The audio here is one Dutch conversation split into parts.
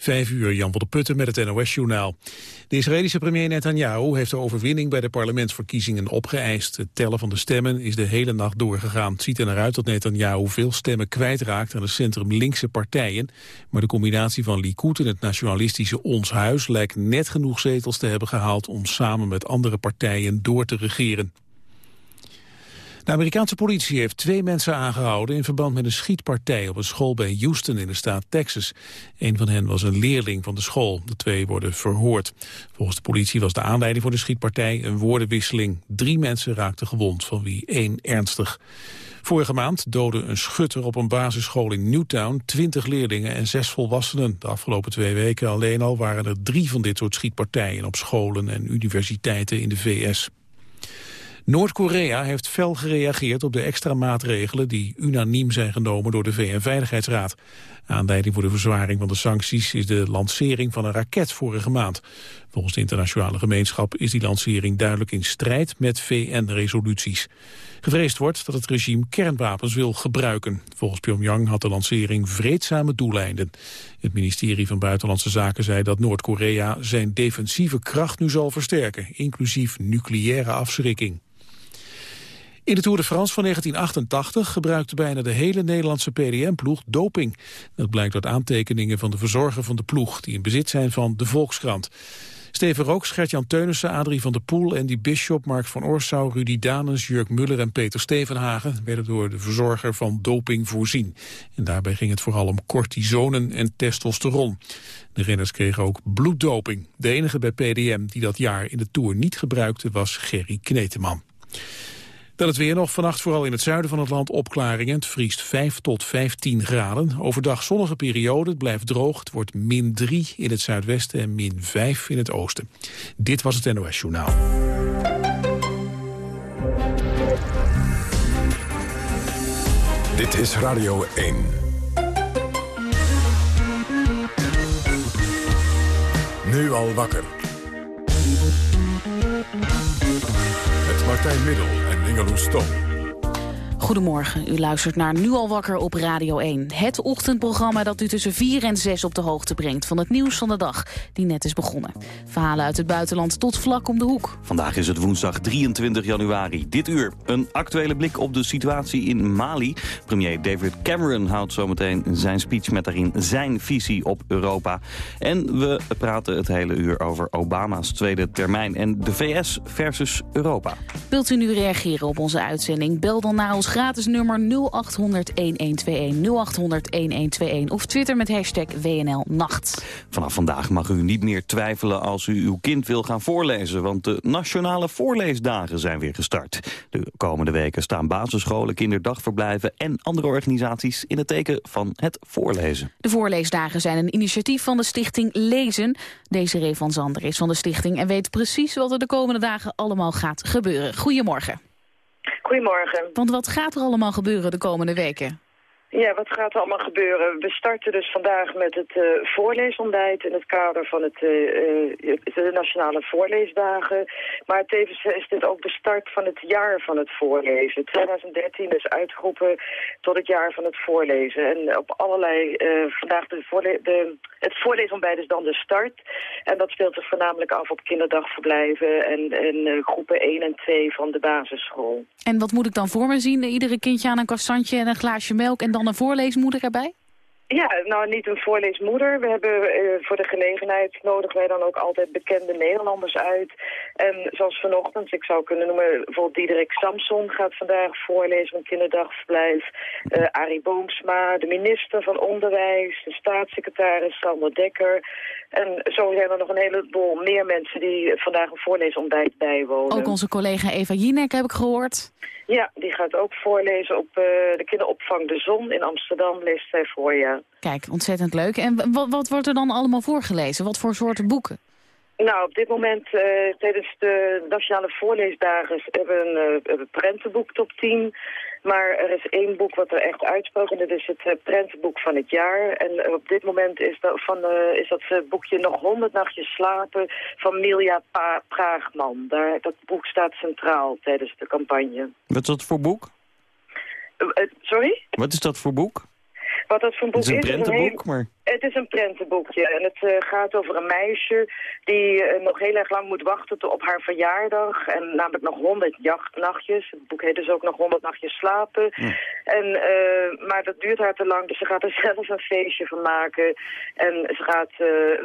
Vijf uur, Jan van der Putten met het NOS-journaal. De Israëlische premier Netanyahu heeft de overwinning bij de parlementsverkiezingen opgeëist. Het tellen van de stemmen is de hele nacht doorgegaan. Het ziet er naar uit dat Netanyahu veel stemmen kwijtraakt aan de centrum-linkse partijen. Maar de combinatie van Likud en het nationalistische Ons Huis lijkt net genoeg zetels te hebben gehaald om samen met andere partijen door te regeren. De Amerikaanse politie heeft twee mensen aangehouden in verband met een schietpartij op een school bij Houston in de staat Texas. Een van hen was een leerling van de school. De twee worden verhoord. Volgens de politie was de aanleiding voor de schietpartij een woordenwisseling. Drie mensen raakten gewond, van wie één ernstig. Vorige maand doodde een schutter op een basisschool in Newtown 20 leerlingen en zes volwassenen. De afgelopen twee weken alleen al waren er drie van dit soort schietpartijen op scholen en universiteiten in de VS. Noord-Korea heeft fel gereageerd op de extra maatregelen die unaniem zijn genomen door de VN-veiligheidsraad. Aanleiding voor de verzwaring van de sancties is de lancering van een raket vorige maand. Volgens de internationale gemeenschap is die lancering duidelijk in strijd met VN-resoluties. Gevreesd wordt dat het regime kernwapens wil gebruiken. Volgens Pyongyang had de lancering vreedzame doeleinden. Het ministerie van Buitenlandse Zaken zei dat Noord-Korea zijn defensieve kracht nu zal versterken, inclusief nucleaire afschrikking. In de Tour de France van 1988 gebruikte bijna de hele Nederlandse PDM-ploeg doping. Dat blijkt uit aantekeningen van de verzorger van de ploeg... die in bezit zijn van de Volkskrant. Steven Rooks, Gert-Jan Teunissen, Adrie van der Poel, Andy Bishop, Mark van Oorsouw, Rudy Danens, Jurk Muller en Peter Stevenhagen werden door de verzorger van doping voorzien. En daarbij ging het vooral om cortisonen en testosteron. De renners kregen ook bloeddoping. De enige bij PDM die dat jaar in de Tour niet gebruikte was Gerry Kneteman. Dan het weer nog. Vannacht vooral in het zuiden van het land opklaringen. Het vriest 5 tot 15 graden. Overdag zonnige periode. Het blijft droog. Het wordt min 3 in het zuidwesten en min 5 in het oosten. Dit was het NOS Journaal. Dit is Radio 1. Nu al wakker. Met Martijn Middel Ingeloes Loestom. Goedemorgen, u luistert naar Nu al wakker op Radio 1. Het ochtendprogramma dat u tussen 4 en 6 op de hoogte brengt... van het nieuws van de dag, die net is begonnen. Verhalen uit het buitenland tot vlak om de hoek. Vandaag is het woensdag 23 januari. Dit uur een actuele blik op de situatie in Mali. Premier David Cameron houdt zometeen zijn speech... met daarin zijn visie op Europa. En we praten het hele uur over Obama's tweede termijn... en de VS versus Europa. Wilt u nu reageren op onze uitzending? Bel dan naar ons gratis nummer 0800-1121, 0800-1121 of Twitter met hashtag WNLNacht. Vanaf vandaag mag u niet meer twijfelen als u uw kind wil gaan voorlezen, want de nationale voorleesdagen zijn weer gestart. De komende weken staan basisscholen, kinderdagverblijven en andere organisaties in het teken van het voorlezen. De voorleesdagen zijn een initiatief van de stichting Lezen. Deze van Zander is van de stichting en weet precies wat er de komende dagen allemaal gaat gebeuren. Goedemorgen. Goedemorgen. Want wat gaat er allemaal gebeuren de komende weken? Ja, wat gaat er allemaal gebeuren? We starten dus vandaag met het uh, voorleesontbijt in het kader van het, uh, de Nationale Voorleesdagen. Maar tevens is dit ook de start van het jaar van het voorlezen. 2013 is uitgeroepen tot het jaar van het voorlezen. En op allerlei, vandaag de, voorle het voorleesontbijt is dan de start. En dat speelt zich voornamelijk af op kinderdagverblijven en, en groepen 1 en 2 van de basisschool. En wat moet ik dan voor me zien? Iedere kindje aan een kastantje en een glaasje melk en dan een voorleesmoeder erbij? Ja, nou niet een voorleesmoeder. We hebben uh, voor de gelegenheid nodigen wij dan ook altijd bekende Nederlanders uit. En zoals vanochtend, ik zou kunnen noemen, bijvoorbeeld Diederik Samson gaat vandaag voorlezen van kinderdagverblijf. Uh, Arie Boomsma, de minister van Onderwijs, de staatssecretaris Sander Dekker. En zo zijn er nog een heleboel meer mensen die vandaag een voorleesontbijt bijwonen. Ook onze collega Eva Jinek heb ik gehoord. Ja, die gaat ook voorlezen op uh, de kinderopvang De Zon in Amsterdam, leest zij voor, ja. Kijk, ontzettend leuk. En wat, wordt er dan allemaal voorgelezen? Wat voor soorten boeken? Nou, op dit moment uh, tijdens de Nationale Voorleesdagen hebben we een, uh, prentenboek top 10. Maar er is één boek wat er echt uitspookt en dat is het uh, prentenboek van het jaar. En op dit moment is dat, van, is dat boekje Nog 100 nachtjes slapen van Milja pa Praagman. Daar, dat boek staat centraal tijdens de campagne. Wat is dat voor boek? sorry? Wat is dat voor boek? Wat dat voor een boek is? Het is een prentenboek, maar... Het is een prentenboekje en het uh, gaat over een meisje die uh, nog heel erg lang moet wachten op haar verjaardag. En namelijk nog honderd nachtjes. Het boek heet dus ook nog honderd nachtjes slapen. En, uh, maar dat duurt haar te lang, dus ze gaat er zelf een feestje van maken. En ze gaat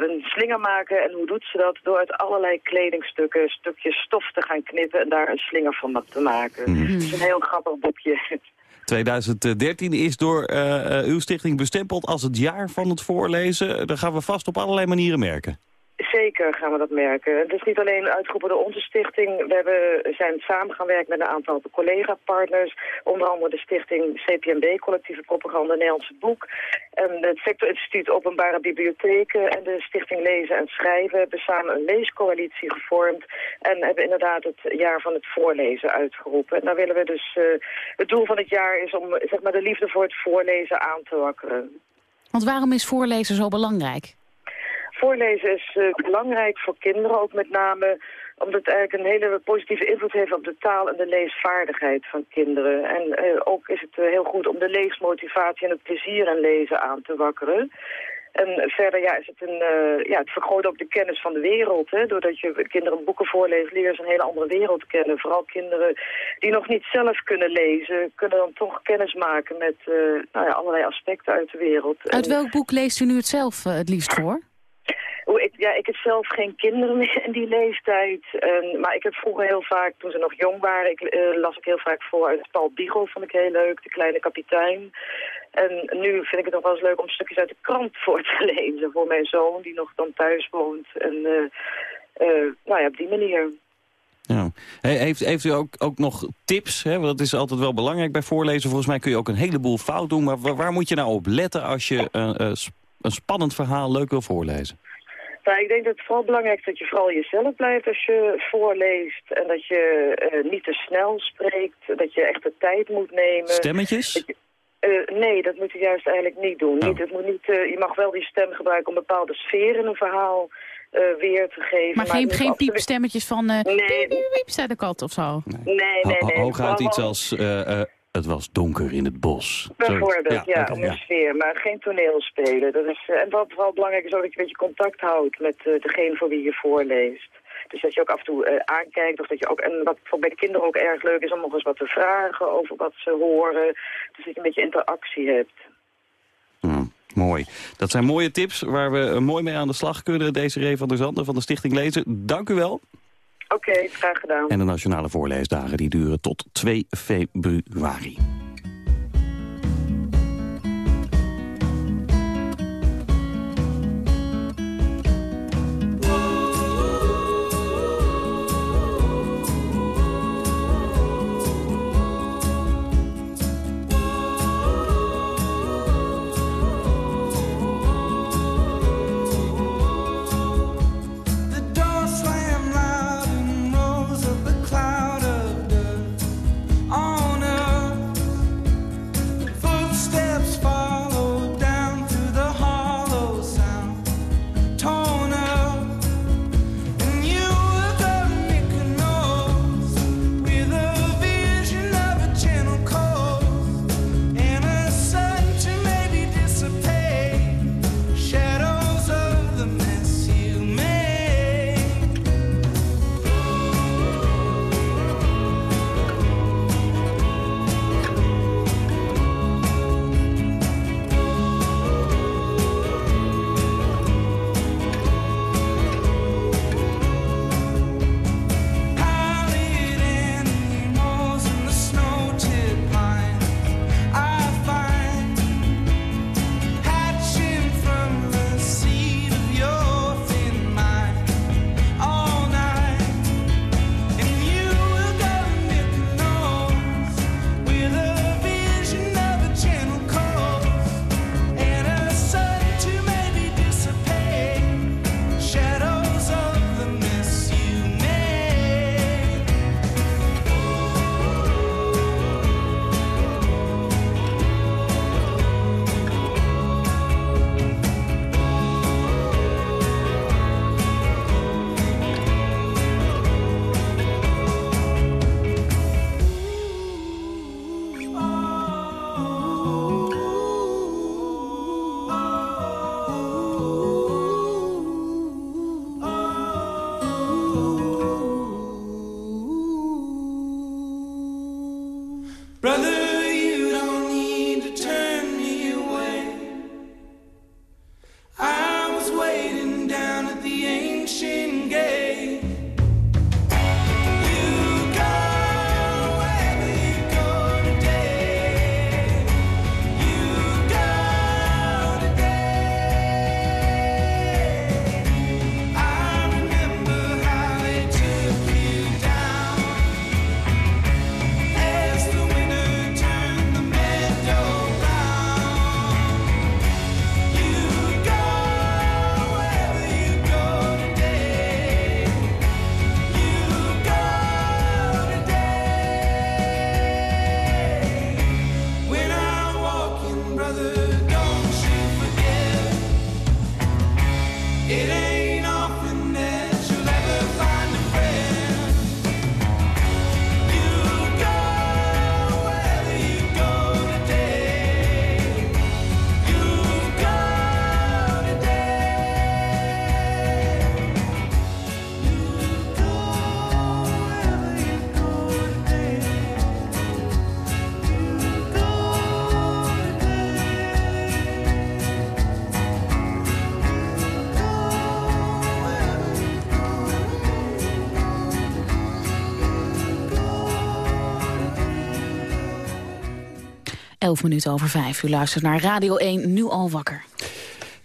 een slinger maken. En hoe doet ze dat? Door uit allerlei kledingstukken stukjes stof te gaan knippen en daar een slinger van te maken. Mm. Het is een heel grappig boekje. 2013 is door uh, uw stichting bestempeld als het jaar van het voorlezen. Dat gaan we vast op allerlei manieren merken. Zeker gaan we dat merken. Het is niet alleen uitgeroepen door onze stichting. We hebben, zijn samen gaan werken met een aantal collega-partners. Onder andere de stichting CPMB, Collectieve Propaganda Nederlandse Boek. En het Sectorinstituut Openbare Bibliotheken en de Stichting Lezen en Schrijven hebben samen een leescoalitie gevormd. En hebben inderdaad het jaar van het voorlezen uitgeroepen. En daar willen we dus, uh, het doel van het jaar is om zeg maar, de liefde voor het voorlezen aan te wakkeren. Want waarom is voorlezen zo belangrijk? Voorlezen is uh, belangrijk voor kinderen ook met name omdat het eigenlijk een hele positieve invloed heeft op de taal en de leesvaardigheid van kinderen. En uh, ook is het uh, heel goed om de leesmotivatie en het plezier in lezen aan te wakkeren. En verder ja, is het, een, uh, ja, het vergroot ook de kennis van de wereld. Hè? Doordat je kinderen boeken voorleest, leren ze een hele andere wereld kennen. Vooral kinderen die nog niet zelf kunnen lezen, kunnen dan toch kennis maken met nou ja, allerlei aspecten uit de wereld. Uit welk boek leest u nu het zelf het liefst voor? Ik, ja, ik heb zelf geen kinderen meer in die leeftijd. maar ik heb vroeger heel vaak, toen ze nog jong waren, ik, uh, las ik heel vaak voor uit Paul Biegel, vond ik heel leuk, De Kleine Kapitein. En nu vind ik het nog wel eens leuk om stukjes uit de krant voor te lezen voor mijn zoon, die nog dan thuis woont. En uh, uh, nou ja, op die manier. Ja. Heeft, heeft u ook, ook nog tips? Hè? Want dat is altijd wel belangrijk bij voorlezen. Volgens mij kun je ook een heleboel fout doen. Maar waar, waar moet je nou op letten als je een spannend verhaal leuk wil voorlezen? Nou, ik denk dat het vooral belangrijk is dat je vooral jezelf blijft als je voorleest. En dat je uh, niet te snel spreekt. Dat je echt de tijd moet nemen. Stemmetjes? uh, nee, dat moet je juist eigenlijk niet doen. Oh. Niet, het moet niet, uh, je mag wel die stem gebruiken om bepaalde sfeer in een verhaal weer te geven. Maar, maar geen, geen piepstemmetjes van... nee. Piep, zei de kat of zo? Nee, nee, nee. nee. Hooguit iets als... Het was donker in het bos. Bijvoorbeeld, ja, om een sfeer. Maar geen toneelspelen. Dat is, eh, en wat vooral belangrijk is ook dat je een beetje contact houdt met uh, degene voor wie je voorleest. Dus dat je ook af en toe uh, aankijkt. Of dat je ook, en wat voor bij de kinderen ook erg leuk is om nog eens wat te vragen over wat ze horen. Dus dat je een beetje interactie hebt. Hmm, mooi. Dat zijn mooie tips waar we mooi mee aan de slag kunnen. Deze Ree van der Zanden van de Stichting Lezen. Dank u wel. Oké, graag gedaan. En de nationale voorleesdagen die duren tot 2 februari. 11 minuten over 5. U luistert naar Radio 1, nu al wakker.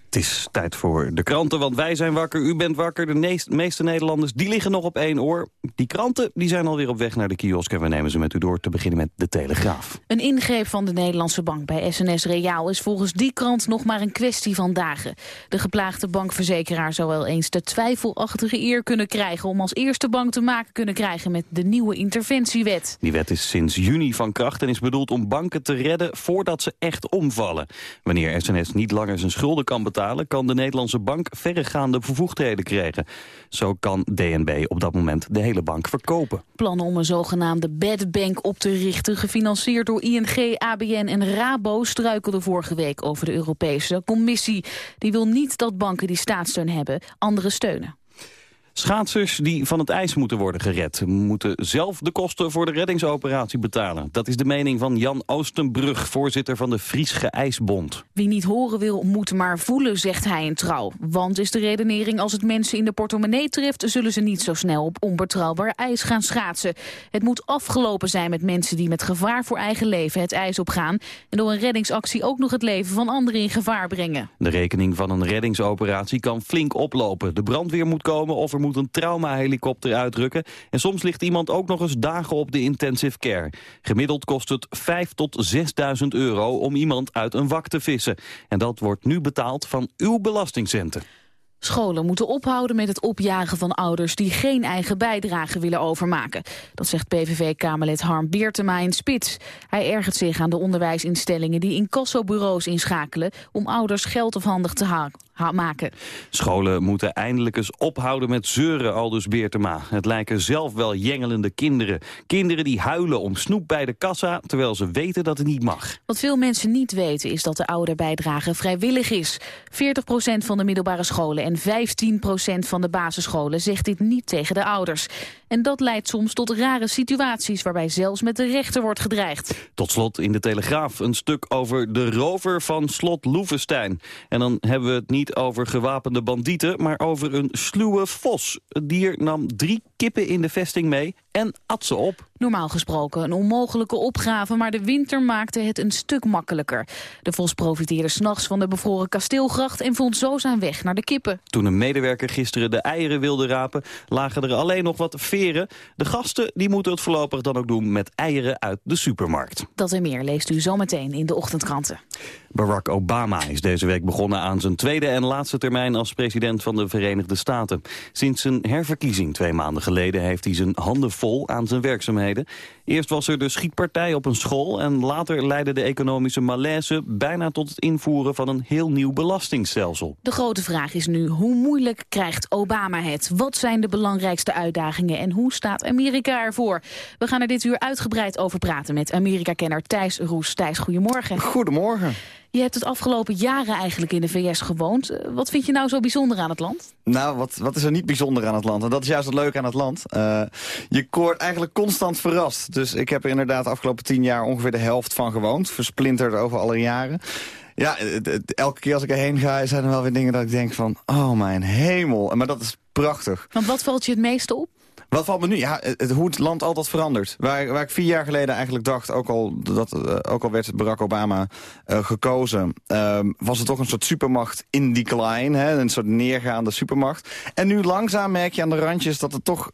Het is tijd voor de kranten, want wij zijn wakker, u bent wakker. De meeste Nederlanders die liggen nog op één oor. Die kranten die zijn alweer op weg naar de kiosk... en we nemen ze met u door te beginnen met De Telegraaf. Een ingreep van de Nederlandse bank bij SNS Reaal... is volgens die krant nog maar een kwestie van dagen. De geplaagde bankverzekeraar zou wel eens de twijfelachtige eer kunnen krijgen... om als eerste bank te maken kunnen krijgen met de nieuwe interventiewet. Die wet is sinds juni van kracht en is bedoeld om banken te redden... voordat ze echt omvallen. Wanneer SNS niet langer zijn schulden kan betalen kan de Nederlandse bank verregaande bevoegdheden krijgen. Zo kan DNB op dat moment de hele bank verkopen. Plannen om een zogenaamde bad bank op te richten, gefinancierd door ING, ABN en Rabo, struikelden vorige week over de Europese Commissie. Die wil niet dat banken die staatssteun hebben, anderen steunen. Schaatsers die van het ijs moeten worden gered... moeten zelf de kosten voor de reddingsoperatie betalen. Dat is de mening van Jan Oostenbrug, voorzitter van de Friesche IJsbond. Wie niet horen wil, moet maar voelen, zegt hij in trouw. Want is de redenering, als het mensen in de portemonnee treft... zullen ze niet zo snel op onbetrouwbaar ijs gaan schaatsen. Het moet afgelopen zijn met mensen die met gevaar voor eigen leven het ijs opgaan... en door een reddingsactie ook nog het leven van anderen in gevaar brengen. De rekening van een reddingsoperatie kan flink oplopen. De brandweer moet komen of er moet een traumahelikopter uitrukken. En soms ligt iemand ook nog eens dagen op de intensive care. Gemiddeld kost het 5 tot 6.000 euro om iemand uit een wak te vissen. En dat wordt nu betaald van uw belastingcenten. Scholen moeten ophouden met het opjagen van ouders die geen eigen bijdrage willen overmaken. Dat zegt PVV-Kamerlid Harm Beertema in Spits. Hij ergert zich aan de onderwijsinstellingen die incassobureaus inschakelen om ouders geld afhandig te maken. Scholen moeten eindelijk eens ophouden met zeuren, aldus Beertema. Het lijken zelf wel jengelende kinderen. Kinderen die huilen om snoep bij de kassa, terwijl ze weten dat het niet mag. Wat veel mensen niet weten is dat de ouderbijdrage vrijwillig is. 40% van de middelbare scholen en 15% van de basisscholen zegt dit niet tegen de ouders. En dat leidt soms tot rare situaties waarbij zelfs met de rechter wordt gedreigd. Tot slot in de Telegraaf een stuk over de rover van slot Loevestein. En dan hebben we het niet over gewapende bandieten, maar over een sluwe vos. Het dier nam drie kippen in de vesting mee en at ze op. Normaal gesproken een onmogelijke opgave, maar de winter maakte het een stuk makkelijker. De vos profiteerde s'nachts van de bevroren kasteelgracht en vond zo zijn weg naar de kippen. Toen een medewerker gisteren de eieren wilde rapen, lagen er alleen nog wat veren. De gasten die moeten het voorlopig dan ook doen met eieren uit de supermarkt. Dat en meer leest u zometeen in de ochtendkranten. Barack Obama is deze week begonnen aan zijn tweede en laatste termijn als president van de Verenigde Staten. Sinds zijn herverkiezing twee maanden geleden heeft hij zijn handen vol aan zijn werkzaamheden. Eerst was er de schietpartij op een school en later leidde de economische malaise bijna tot het invoeren van een heel nieuw belastingstelsel. De grote vraag is nu, hoe moeilijk krijgt Obama het? Wat zijn de belangrijkste uitdagingen en hoe staat Amerika ervoor? We gaan er dit uur uitgebreid over praten met Amerika-kenner Thijs Roes. Thijs, goedemorgen. Goedemorgen. Je hebt het afgelopen jaren eigenlijk in de VS gewoond. Eh, wat vind je nou zo bijzonder aan het land? Nou, wat, wat is er niet bijzonder aan het land? En dat is juist het leuke aan het land. Uh, je wordt eigenlijk constant verrast. Dus ik heb er inderdaad de afgelopen tien jaar ongeveer de helft van gewoond. Versplinterd over alle jaren. Ja, elke keer als ik erheen ga, zijn er wel weer dingen dat ik denk van... oh mijn hemel. Maar dat is prachtig. Want wat valt je het meeste op? Wat valt me nu? Ja, hoe het land altijd verandert. Waar, waar ik vier jaar geleden eigenlijk dacht, ook al, dat, uh, ook al werd Barack Obama uh, gekozen... Uh, was het toch een soort supermacht in decline, hè? een soort neergaande supermacht. En nu langzaam merk je aan de randjes dat het toch...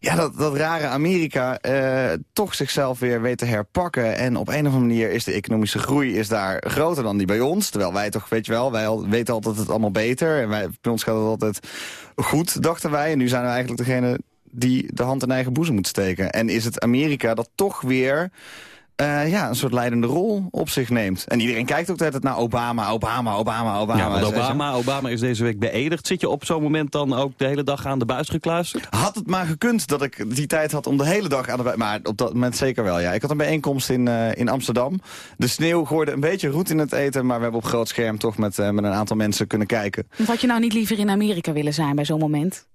Ja, dat, dat rare Amerika uh, toch zichzelf weer weet te herpakken. En op een of andere manier is de economische groei is daar groter dan die bij ons. Terwijl wij toch, weet je wel, wij weten altijd het allemaal beter. En wij, bij ons gaat het altijd goed, dachten wij. En nu zijn we eigenlijk degene die de hand in eigen boezem moet steken. En is het Amerika dat toch weer... Uh, ja, een soort leidende rol op zich neemt. En iedereen kijkt ook altijd naar Obama, Obama, Obama, Obama. Ja, Obama, Obama is deze week beëdigd. Zit je op zo'n moment dan ook de hele dag aan de buis gekluisterd? Had het maar gekund dat ik die tijd had om de hele dag aan de buis... Maar op dat moment zeker wel, ja. Ik had een bijeenkomst in, uh, in Amsterdam. De sneeuw gooide een beetje roet in het eten... maar we hebben op groot scherm toch met, uh, met een aantal mensen kunnen kijken. Had je nou niet liever in Amerika willen zijn bij zo'n moment?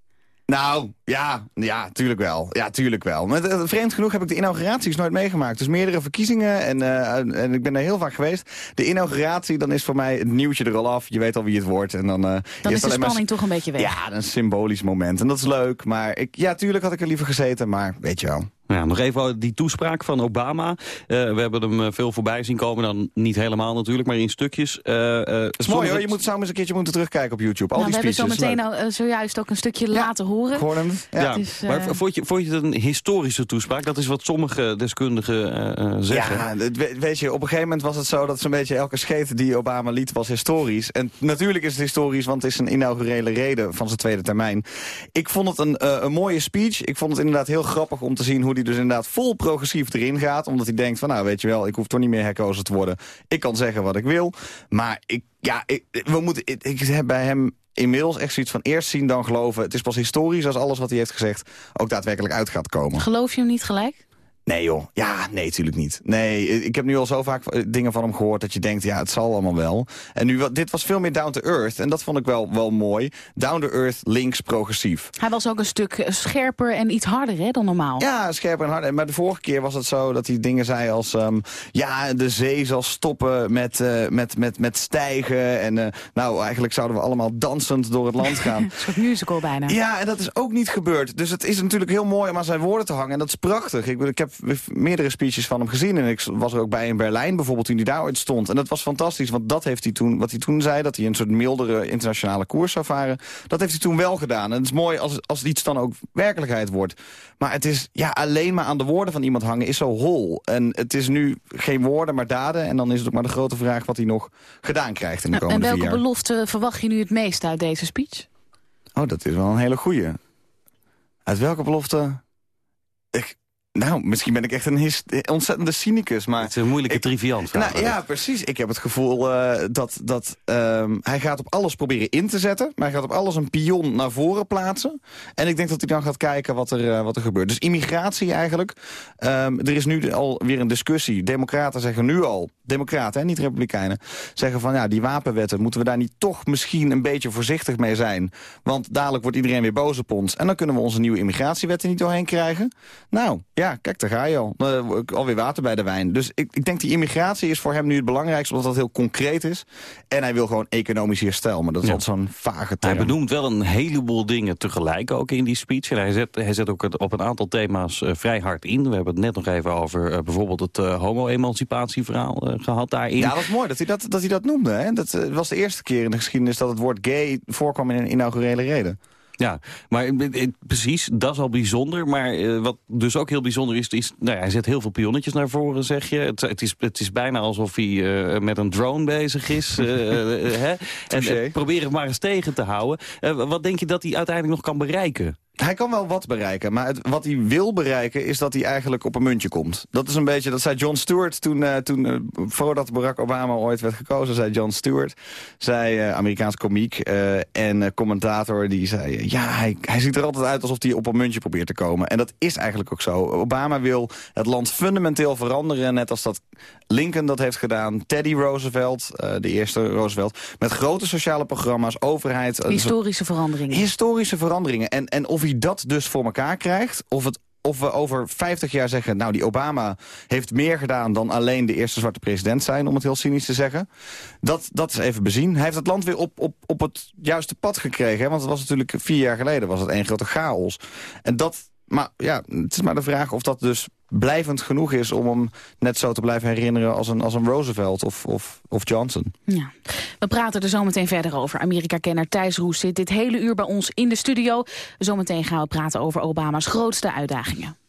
Nou, ja, ja, tuurlijk wel. Ja, tuurlijk wel. Maar uh, vreemd genoeg heb ik de inauguraties nooit meegemaakt. Dus meerdere verkiezingen en, uh, en ik ben er heel vaak geweest. De inauguratie, dan is voor mij het nieuwtje er al af. Je weet al wie het wordt. En dan, uh, dan is de spanning toch een beetje weg. Ja, een symbolisch moment. En dat is leuk. Maar ik, ja, tuurlijk had ik er liever gezeten, maar weet je wel. Ja, nog even die toespraak van Obama. Uh, we hebben hem eh, veel voorbij zien komen. Dan niet helemaal natuurlijk, maar in stukjes. Uh, uh, is mooi hoor, je moet samen eens een keertje moeten terugkijken op YouTube. Al nou, die we hebben zo meteen al, zojuist ook een stukje laten horen. Horen ja. ja. Is, maar vond je, vond je het een historische toespraak? Dat is wat sommige deskundigen zeggen. Ja, weet je, op een gegeven moment was het zo dat zo'n beetje elke scheet die Obama liet was historisch. En natuurlijk is het historisch, want het is een inaugurele reden van zijn tweede termijn. Ik vond het een, een mooie speech. Ik vond het inderdaad heel grappig om te zien hoe die dus inderdaad vol progressief erin gaat. Omdat hij denkt van nou weet je wel, ik hoef toch niet meer herkozen te worden. Ik kan zeggen wat ik wil. Maar ik, ja, ik, we moeten, ik, ik heb bij hem inmiddels echt zoiets van eerst zien dan geloven. Het is pas historisch als alles wat hij heeft gezegd ook daadwerkelijk uit gaat komen. Geloof je hem niet gelijk? Nee joh, ja, nee, natuurlijk niet. Nee, ik heb nu al zo vaak eh, dingen van hem gehoord dat je denkt, ja, het zal allemaal wel. En nu, dit was veel meer down to earth en dat vond ik wel, wel mooi. Down to earth, links, progressief. Hij was ook een stuk eh, scherper en iets harder hè, dan normaal. Ja, scherper en harder. Maar de vorige keer was het zo dat hij dingen zei als, um, ja, de zee zal stoppen met, uh, met, met, met stijgen. En uh, nou, eigenlijk zouden we allemaal dansend door het land gaan. een soort musical bijna. Ja, en dat is ook niet gebeurd. Dus het is natuurlijk heel mooi om aan zijn woorden te hangen. En dat is prachtig. Ik, ik heb meerdere speeches van hem gezien. En ik was er ook bij in Berlijn bijvoorbeeld toen hij daar ooit stond. En dat was fantastisch, want dat heeft hij toen, wat hij toen zei... dat hij een soort mildere internationale koers zou varen... dat heeft hij toen wel gedaan. En het is mooi als, als iets dan ook werkelijkheid wordt. Maar het is ja, alleen maar aan de woorden van iemand hangen is zo hol. En het is nu geen woorden, maar daden. En dan is het ook maar de grote vraag wat hij nog gedaan krijgt in de komende vier jaar. En welke belofte verwacht je nu het meest uit deze speech? Oh, dat is wel een hele goeie. Uit welke belofte... Ik, nou, misschien ben ik echt een ontzettende cynicus. Maar het is een moeilijke ik, triviant. Nou, ja, precies. Ik heb het gevoel uh, dat, dat um, hij gaat op alles proberen in te zetten. Maar hij gaat op alles een pion naar voren plaatsen. En ik denk dat hij dan gaat kijken wat er, uh, wat er gebeurt. Dus immigratie eigenlijk. Um, er is nu alweer een discussie. Democraten zeggen nu al, democraten, hè, niet republikeinen... zeggen van ja, die wapenwetten, moeten we daar niet toch misschien een beetje voorzichtig mee zijn? Want dadelijk wordt iedereen weer boos op ons. En dan kunnen we onze nieuwe immigratiewetten niet doorheen krijgen. Nou, ja, kijk, daar ga je al. Uh, alweer water bij de wijn. Dus ik, ik denk die immigratie is voor hem nu het belangrijkste... omdat dat heel concreet is. En hij wil gewoon economisch herstel. Maar dat is ja. altijd zo'n vage term. Hij benoemt wel een heleboel dingen tegelijk ook in die speech. En hij zet, hij zet ook op een aantal thema's uh, vrij hard in. We hebben het net nog even over uh, bijvoorbeeld het homo-emancipatieverhaal gehad daarin. Ja, dat is mooi dat hij dat, dat, hij dat noemde. Hè? Dat was de eerste keer in de geschiedenis dat het woord gay voorkwam in een inaugurele reden. Ja, maar precies, dat is al bijzonder. Maar uh, wat dus ook heel bijzonder is, is nou ja, hij zet heel veel pionnetjes naar voren, zeg je. Het, het, is, het is bijna alsof hij uh, met een drone bezig is. Uh, hè? En probeer het maar eens tegen te houden. wat denk je dat hij uiteindelijk nog kan bereiken? Hij kan wel wat bereiken, maar het, wat hij wil bereiken is dat hij eigenlijk op een muntje komt. Dat is een beetje, dat zei John Stewart toen, uh, toen uh, voordat Barack Obama ooit werd gekozen, zei John Stewart, zei uh, Amerikaans komiek en commentator, die zei, ja, hij, hij ziet er altijd uit alsof hij op een muntje probeert te komen. En dat is eigenlijk ook zo. Obama wil het land fundamenteel veranderen, net als dat Lincoln dat heeft gedaan, Teddy Roosevelt, de eerste Roosevelt, met grote sociale programma's, overheid. Historische veranderingen. Historische veranderingen. En, en of hij dat dus voor elkaar krijgt... of het of we over 50 jaar zeggen... nou, die Obama heeft meer gedaan dan alleen de eerste zwarte president zijn... om het heel cynisch te zeggen. Dat, dat is even bezien. Hij heeft het land weer op, op, op het juiste pad gekregen. Want het was natuurlijk vier jaar geleden was het één grote chaos. En dat... Maar ja, het is maar de vraag of dat dus blijvend genoeg is om hem net zo te blijven herinneren als een, als een Roosevelt of, of, of Johnson. Ja. We praten er zometeen verder over. Amerika-kenner Thijs Roes zit dit hele uur bij ons in de studio. Zometeen gaan we praten over Obama's grootste uitdagingen.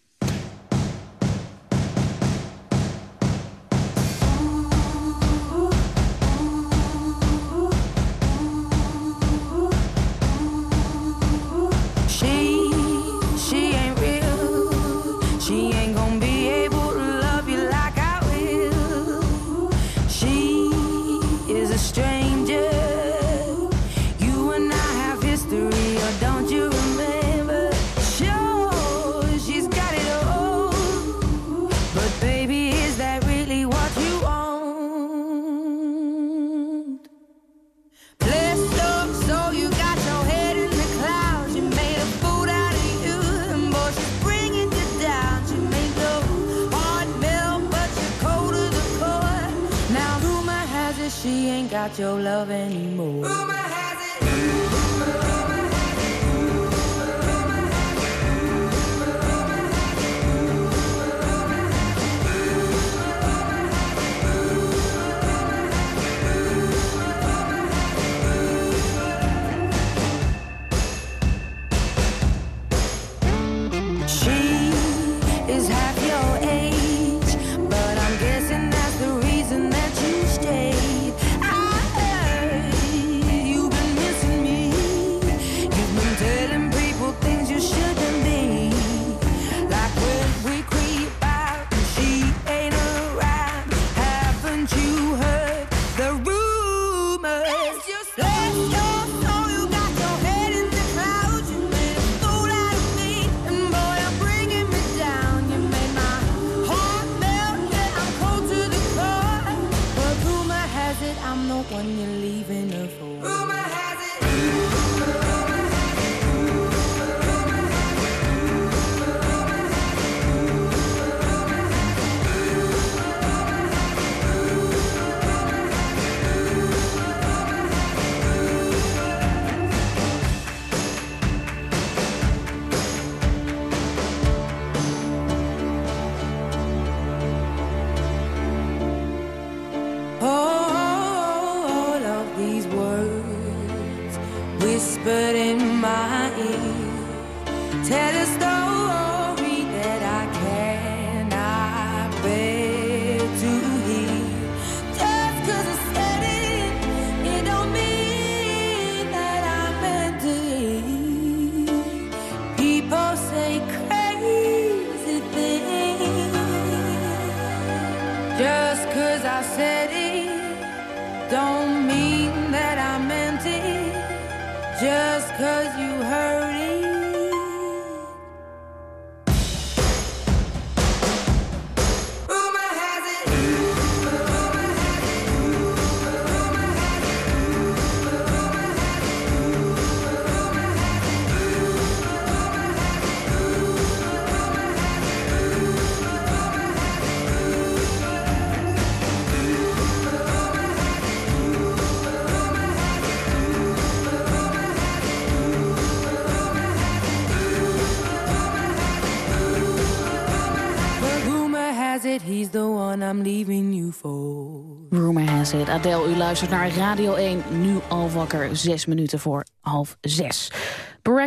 Adele, u luistert naar Radio 1, nu al wakker, zes minuten voor half zes.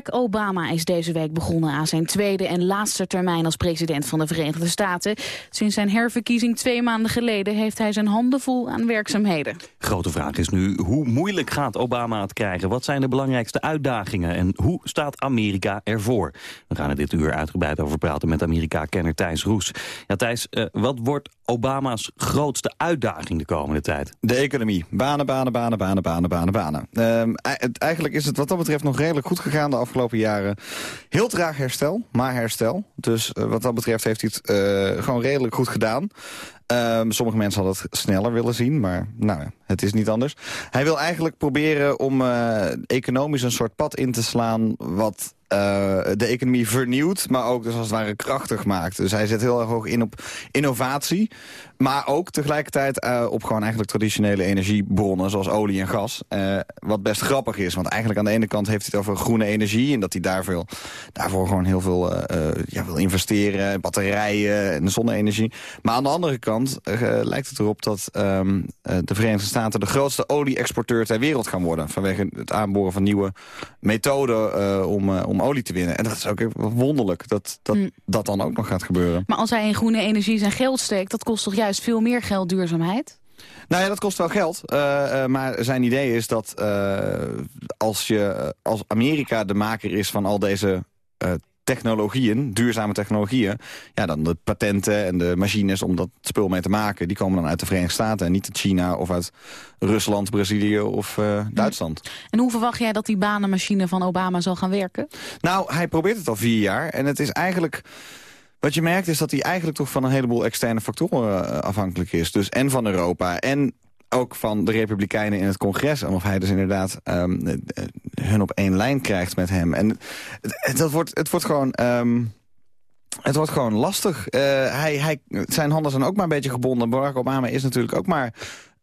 Barack Obama is deze week begonnen aan zijn tweede en laatste termijn als president van de Verenigde Staten. Sinds zijn herverkiezing twee maanden geleden heeft hij zijn handen vol aan werkzaamheden. Grote vraag is nu, hoe moeilijk gaat Obama het krijgen? Wat zijn de belangrijkste uitdagingen? En hoe staat Amerika ervoor? We gaan er dit uur uitgebreid over praten met Amerika-kenner Thijs Roes. Ja, Thijs, eh, wat wordt Obama's grootste uitdaging de komende tijd? De economie. Banen, banen, banen, banen, banen, banen, banen. Ehm, eigenlijk is het wat dat betreft nog redelijk goed gegaan de afgelopen jaren. Heel traag herstel, maar herstel. Dus eh, wat dat betreft heeft hij het eh, gewoon redelijk goed gedaan. Ehm, sommige mensen hadden het sneller willen zien, maar nou, het is niet anders. Hij wil eigenlijk proberen om eh, economisch een soort pad in te slaan... wat eh, de economie vernieuwt, maar ook dus als het ware krachtig maakt. Dus hij zet heel erg hoog in op innovatie. Maar ook tegelijkertijd eh, op gewoon eigenlijk traditionele energiebronnen... zoals olie en gas. Eh, wat best grappig is, want eigenlijk aan de ene kant heeft hij het over groene energie... en dat hij daar veel, daarvoor gewoon heel veel ja, wil investeren. Batterijen en zonne-energie. Maar aan de andere kant lijkt het erop dat ehm, eh, de Verenigde Staten... de grootste olie-exporteur ter wereld gaan worden. Vanwege het aanboren van nieuwe methoden om, om olie te winnen. En dat is ook even wonderlijk dat dat, Hm. dat dan ook nog gaat gebeuren. Maar als hij in groene energie zijn geld steekt, dat kost toch juist veel meer geld duurzaamheid? Nou ja, dat kost wel geld. eh, eh, maar zijn idee is dat eh, als, je, als Amerika de maker is van al deze technologieën, duurzame technologieën... ja, dan de patenten en de machines om dat spul mee te maken... die komen dan uit de Verenigde Staten en niet uit China of uit Rusland, Brazilië of eh, Duitsland. En hoe verwacht jij dat die banenmachine van Obama zal gaan werken? Nou, hij probeert het al vier jaar en het is eigenlijk... Wat je merkt is dat hij eigenlijk toch van een heleboel externe factoren eh, afhankelijk is. Dus en van Europa en ook van de Republikeinen in het congres. Of hij dus inderdaad ehm, eh, eh, hun op één lijn krijgt met hem. En het, het, dat wordt, het wordt gewoon... ehm, het wordt gewoon lastig. Eh, hij, hij, zijn handen zijn ook maar een beetje gebonden. Barack Obama is natuurlijk ook maar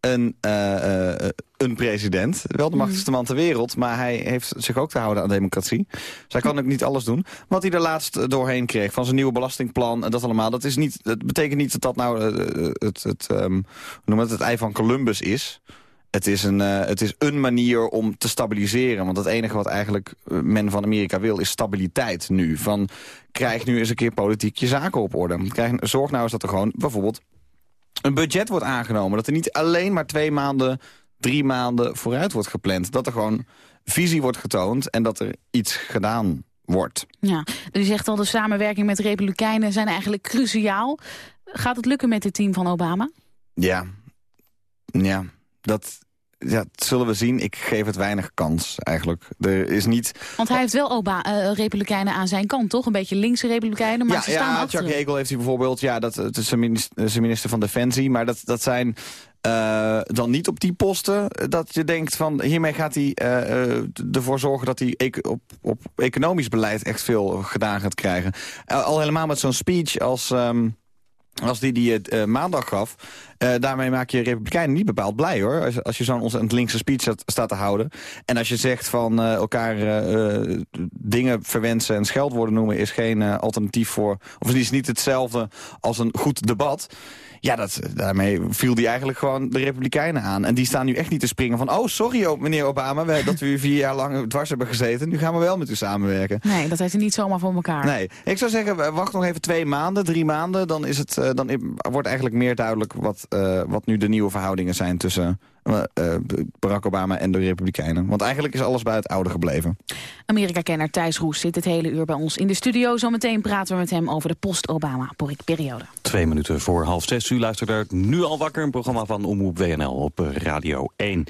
een, eh, eh, een president. Wel de machtigste man ter wereld, maar hij heeft zich ook te houden aan democratie. Dus hij kan ook niet alles doen. Wat hij er laatst doorheen kreeg van zijn nieuwe belastingplan en dat allemaal, dat, is niet, dat betekent niet dat dat nou eh, het, het, ehm, noem het, het ei van Columbus is. Het is, een, eh, het is een manier om te stabiliseren. Want het enige wat eigenlijk eh, men van Amerika wil is stabiliteit nu. Van, krijg nu eens een keer politiek je zaken op orde. Krijg, zorg nou eens dat er gewoon bijvoorbeeld een budget wordt aangenomen. Dat er niet alleen maar twee maanden, drie maanden vooruit wordt gepland. Dat er gewoon visie wordt getoond en dat er iets gedaan wordt. Ja, u zegt al, de samenwerking met Republikeinen zijn eigenlijk cruciaal. Gaat het lukken met het team van Obama? Ja, ja, dat, ja, dat zullen we zien. Ik geef het weinig kans eigenlijk. Er is niet... Want hij heeft wel Oba eh, Republikeinen aan zijn kant, toch? Een beetje linkse Republikeinen, maar ja, ze staan ja achter hem. Hagel heeft hij bijvoorbeeld. Ja, dat, het is zijn minister, van Defensie. Maar dat, dat zijn eh, dan niet op die posten dat je denkt van... hiermee gaat hij eh, ervoor zorgen dat hij op, op economisch beleid echt veel gedaan gaat krijgen. Al helemaal met zo'n speech als... ehm, als die die het eh, maandag gaf, eh, daarmee maak je Republikeinen niet bepaald blij hoor. Als, als je zo'n ontzettend linkse speech staat, te houden. En als je zegt van eh, elkaar dingen verwensen en scheldwoorden noemen... is geen alternatief voor, of is niet hetzelfde als een goed debat. Ja, dat, daarmee viel die eigenlijk gewoon de Republikeinen aan. En die staan nu echt niet te springen van... oh, sorry oh, meneer Obama, wij, dat we u vier jaar lang dwars hebben gezeten. Nu gaan we wel met u samenwerken. Nee, dat heeft hij niet zomaar voor elkaar. Nee, ik zou zeggen, wacht nog even twee maanden, drie maanden. Dan, is het, eh, dan wordt eigenlijk meer duidelijk wat, uh, wat nu de nieuwe verhoudingen zijn... tussen uh, Barack Obama en de Republikeinen. Want eigenlijk is alles bij het oude gebleven. Amerika-kenner Thijs Roes zit het hele uur bij ons in de studio. Zometeen praten we met hem over de post-Obama-periode. Twee minuten voor half zes. U luistert er nu al wakker. Een programma van Omroep WNL op Radio 1.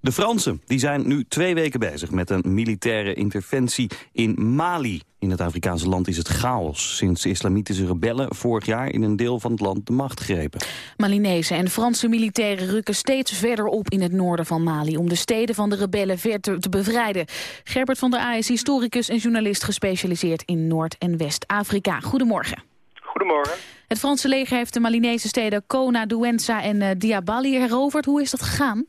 De Fransen die zijn nu twee weken bezig met een militaire interventie in Mali. In het Afrikaanse land is het chaos sinds de islamitische rebellen vorig jaar in een deel van het land de macht grepen. Malinese en Franse militairen rukken steeds verder op in het noorden van Mali om de steden van de rebellen verder te bevrijden. Gerbert van der A is historicus en journalist gespecialiseerd in Noord- en West-Afrika. Goedemorgen. Goedemorgen. Het Franse leger heeft de Malinese steden Kona, Douenza en uh, Diabali heroverd. Hoe is dat gegaan?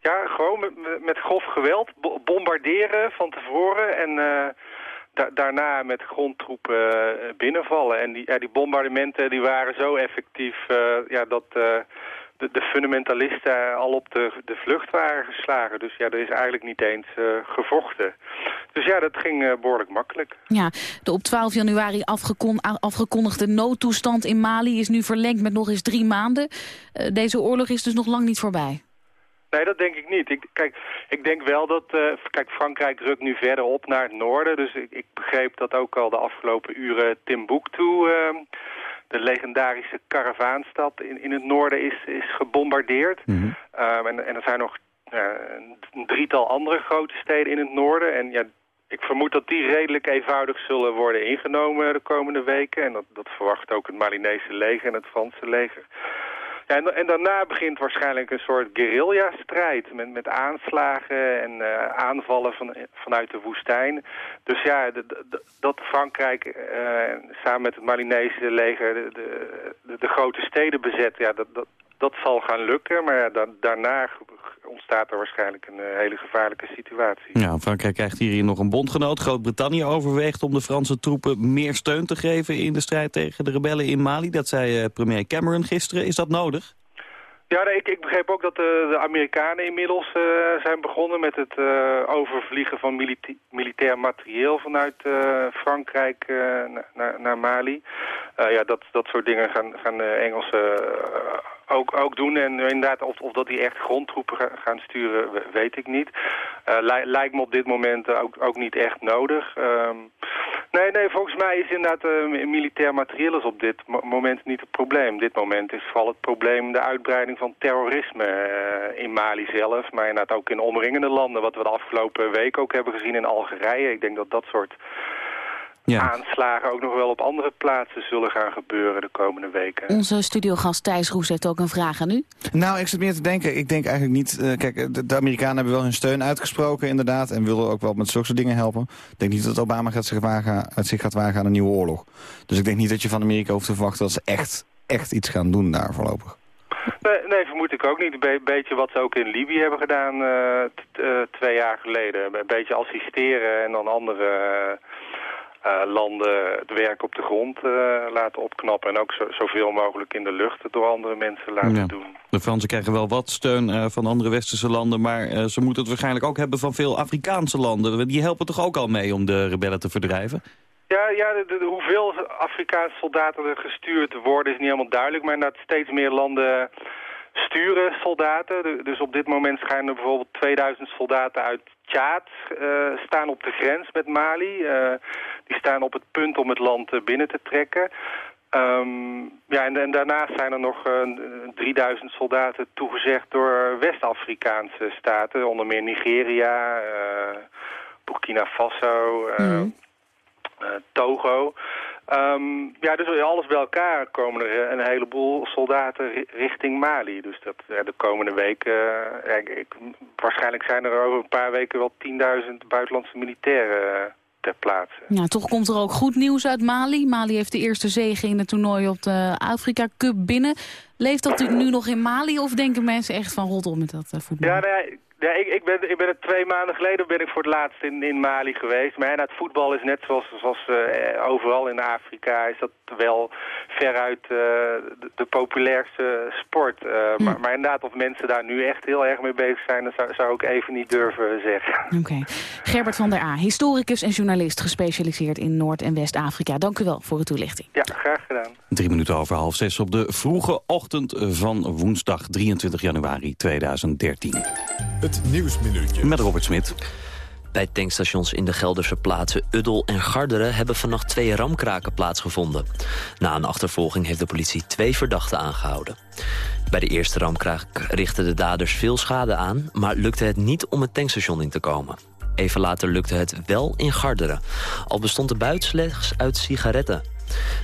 Ja, gewoon met, met grof geweld. Bombarderen van tevoren en uh, daarna met grondtroepen uh, binnenvallen. En die, ja, die bombardementen die waren zo effectief ja, dat de, de, fundamentalisten al op de, de vlucht waren geslagen. Dus ja, er is eigenlijk niet eens gevochten. Dus ja, dat ging behoorlijk makkelijk. Ja, de op 12 januari afgekon afgekondigde noodtoestand in Mali is nu verlengd met nog eens drie maanden. deze oorlog is dus nog lang niet voorbij. Nee, dat denk ik niet. Ik, kijk, ik denk wel dat... Uh, kijk, Frankrijk rukt nu verder op naar het noorden. Dus ik, ik begreep dat ook al de afgelopen uren Timbuktu... Uh, de legendarische karavaanstad in, in het noorden is, is gebombardeerd. Mm -hmm. en, en er zijn nog uh, een drietal andere grote steden in het noorden. En ja, ik vermoed dat die redelijk eenvoudig zullen worden ingenomen de komende weken. En dat, dat verwacht ook het Malinese leger en het Franse leger. En, en daarna begint waarschijnlijk een soort guerrilla-strijd met, met aanslagen en uh, aanvallen van, vanuit de woestijn. Dus ja, dat Frankrijk uh, samen met het Malinese leger de, de, de, grote steden bezet, ja, dat, dat, dat zal gaan lukken. Maar ja, da daarna ontstaat er waarschijnlijk een uh, hele gevaarlijke situatie. Ja, Frankrijk krijgt hierin nog een bondgenoot. Groot-Brittannië overweegt om de Franse troepen meer steun te geven... in de strijd tegen de rebellen in Mali. Dat zei uh, premier Cameron gisteren. Is dat nodig? Ja, ik, ik begreep ook dat de, de Amerikanen inmiddels uh, zijn begonnen met het uh, overvliegen van milita militair materieel vanuit uh, Frankrijk naar, naar Mali. ja, dat, dat soort dingen gaan, gaan de Engelsen ook, ook doen. En inderdaad, of, of dat die echt grondtroepen gaan sturen, weet ik niet. Uh, lijkt me op dit moment ook, ook niet echt nodig. Um, nee, nee, volgens mij is inderdaad uh, militair materieel is op dit moment niet het probleem. Dit moment is vooral het probleem de uitbreiding van terrorisme in Mali zelf. Maar inderdaad ook in omringende landen, wat we de afgelopen week ook hebben gezien in Algerije. Ik denk dat dat soort ja. aanslagen ook nog wel op andere plaatsen zullen gaan gebeuren de komende weken. Onze studiogast Thijs Roes heeft ook een vraag aan u. Nou, ik zit meer te denken. Ik denk eigenlijk niet... Uh, kijk, de, de, Amerikanen hebben wel hun steun uitgesproken inderdaad... en willen ook wel met zulke dingen helpen. Ik denk niet dat Obama gaat zich wagen, uit zich gaat wagen aan een nieuwe oorlog. Dus ik denk niet dat je van Amerika hoeft te verwachten... dat ze echt, echt iets gaan doen daar voorlopig. Nee, nee, vermoed ik ook niet. Een beetje wat ze ook in Libië hebben gedaan uh, uh, twee jaar geleden. Een beetje assisteren en dan andere uh, landen het werk op de grond uh, laten opknappen... en ook zo, zoveel mogelijk in de lucht door andere mensen laten ja. doen. De Fransen krijgen wel wat steun uh, van andere westerse landen... maar ze moeten het waarschijnlijk ook hebben van veel Afrikaanse landen. Die helpen toch ook al mee om de rebellen te verdrijven? Ja, ja de, de, hoeveel Afrikaanse soldaten er gestuurd worden is niet helemaal duidelijk... maar dat steeds meer landen sturen soldaten. Dus op dit moment schijnen er bijvoorbeeld 2000 soldaten uit Tjaad uh, staan op de grens met Mali. Uh, die staan op het punt om het land uh, binnen te trekken. Um, ja, en, en, daarnaast zijn er nog 3000 soldaten toegezegd door West-Afrikaanse staten. Onder meer Nigeria, Burkina Faso, mm. Togo. Um, ja, dus alles bij elkaar komen er een heleboel soldaten richting Mali. Dus dat, de komende weken, uh, ik, waarschijnlijk zijn er over een paar weken wel 10.000 buitenlandse militairen ter plaatse. Ja, toch komt er ook goed nieuws uit Mali. Mali heeft de eerste zege in het toernooi op de Afrika Cup binnen. Leeft dat nu nog in Mali of denken mensen echt van rot op met dat voetbal? Ja, nee, Ja, ik, ik, ben, ik ben het twee maanden geleden ben ik voor het laatst in, in Mali geweest. Maar ja, het voetbal is net zoals, zoals uh, overal in Afrika is dat wel veruit uh, de, de, populairste sport. Uh, hm. maar, maar, inderdaad, of mensen daar nu echt heel erg mee bezig zijn, dat zou, zou ik even niet durven zeggen. Oké. Okay. Gerbert van der A, historicus en journalist gespecialiseerd in Noord- en West-Afrika. Dank u wel voor uw toelichting. Ja, graag gedaan. Drie minuten over half zes op de vroege ochtend van woensdag 23 januari 2013. Het Nieuwsminuutje. Met Robert Smit. Bij tankstations in de Gelderse plaatsen Uddel en Garderen... hebben vannacht twee ramkraken plaatsgevonden. Na een achtervolging heeft de politie twee verdachten aangehouden. Bij de eerste ramkraak richtten de daders veel schade aan... maar lukte het niet om het tankstation in te komen. Even later lukte het wel in Garderen. Al bestond de buit slechts uit sigaretten.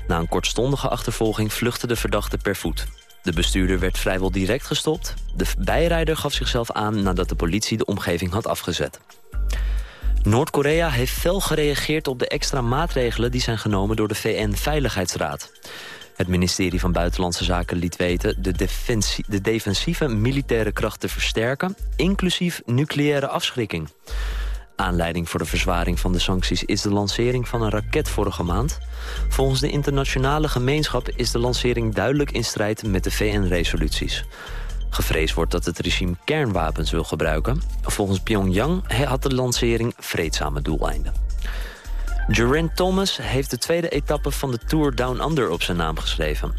Na een kortstondige achtervolging vluchtte de verdachte per voet. De bestuurder werd vrijwel direct gestopt. De bijrijder gaf zichzelf aan nadat de politie de omgeving had afgezet. Noord-Korea heeft fel gereageerd op de extra maatregelen... die zijn genomen door de VN-veiligheidsraad. Het ministerie van Buitenlandse Zaken liet weten... De, de defensieve militaire kracht te versterken... inclusief nucleaire afschrikking. Aanleiding voor de verzwaring van de sancties is de lancering van een raket vorige maand. Volgens de internationale gemeenschap is de lancering duidelijk in strijd met de VN-resoluties. Gevreesd wordt dat het regime kernwapens wil gebruiken. Volgens Pyongyang had de lancering vreedzame doeleinden. Geraint Thomas heeft de tweede etappe van de Tour Down Under op zijn naam geschreven.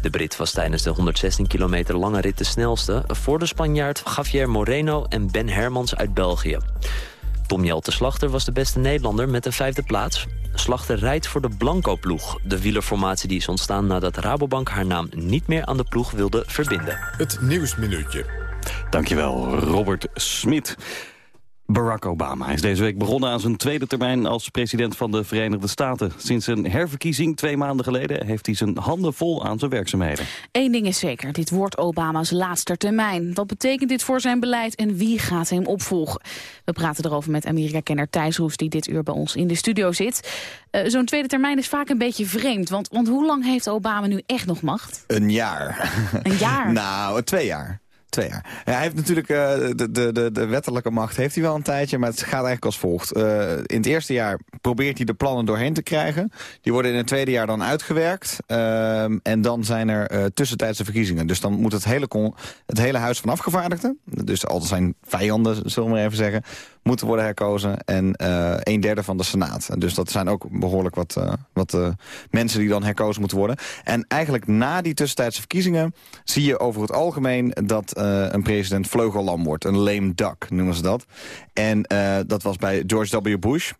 De Brit was tijdens de 116 kilometer lange rit de snelste... voor de Spanjaard Javier Moreno en Ben Hermans uit België. Tom Jelte Slachter was de beste Nederlander met een vijfde plaats. Slachter rijdt voor de Blanco-ploeg. De wielerformatie die is ontstaan nadat Rabobank haar naam niet meer aan de ploeg wilde verbinden. Het Nieuwsminuutje. Dankjewel, Robert Smit. Barack Obama is deze week begonnen aan zijn tweede termijn als president van de Verenigde Staten. Sinds een herverkiezing twee maanden geleden heeft hij zijn handen vol aan zijn werkzaamheden. Eén ding is zeker, dit wordt Obama's laatste termijn. Wat betekent dit voor zijn beleid en wie gaat hem opvolgen? We praten erover met Amerika-kenner Thijs Roes die dit uur bij ons in de studio zit. Uh, Zo'n tweede termijn is vaak een beetje vreemd, want, want hoe lang heeft Obama nu echt nog macht? Een jaar. Een jaar? nou, twee jaar. Twee jaar. Ja, hij heeft natuurlijk uh, de, de, de, wettelijke macht heeft hij wel een tijdje, maar het gaat eigenlijk als volgt. Uh, in het eerste jaar probeert hij de plannen doorheen te krijgen. Die worden in het tweede jaar dan uitgewerkt. Uh, en dan zijn er uh, tussentijdse verkiezingen. Dus dan moet het hele, het hele huis van afgevaardigden, dus al zijn vijanden, zullen we maar even zeggen, moeten worden herkozen. En uh, een derde van de Senaat. Dus dat zijn ook behoorlijk wat, uh, wat uh, mensen die dan herkozen moeten worden. En eigenlijk na die tussentijdse verkiezingen... zie je over het algemeen dat een president vleugellam wordt. Een lame duck noemen ze dat. En dat was bij George W. Bush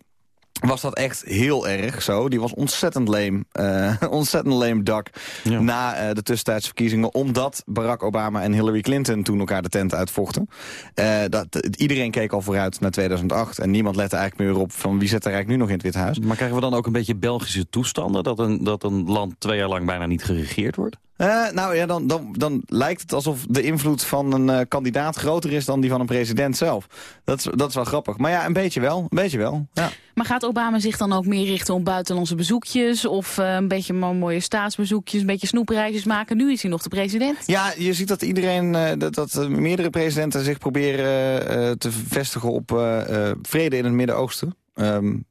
was dat echt heel erg zo. Die was ontzettend leem, uh, ontzettend leem dak ja. na uh, de tussentijdse verkiezingen... omdat Barack Obama en Hillary Clinton toen elkaar de tent uitvochten. Uh, dat, iedereen keek al vooruit naar 2008 en niemand lette eigenlijk meer op... van wie zit er eigenlijk nu nog in het Witte Huis. Maar krijgen we dan ook een beetje Belgische toestanden... dat een, dat een land twee jaar lang bijna niet geregeerd wordt? Uh, nou ja, dan, dan, dan lijkt het alsof de invloed van een uh, kandidaat groter is dan die van een president zelf. Dat is, dat is wel grappig. Maar ja, een beetje wel. Een beetje wel. Ja. Maar gaat Obama zich dan ook meer richten op buitenlandse bezoekjes? Of uh, een beetje mooie staatsbezoekjes, een beetje snoepreisjes maken? Nu is hij nog de president. Ja, je ziet dat iedereen, dat, dat meerdere presidenten zich proberen te vestigen op vrede in het Midden-Oosten. Um,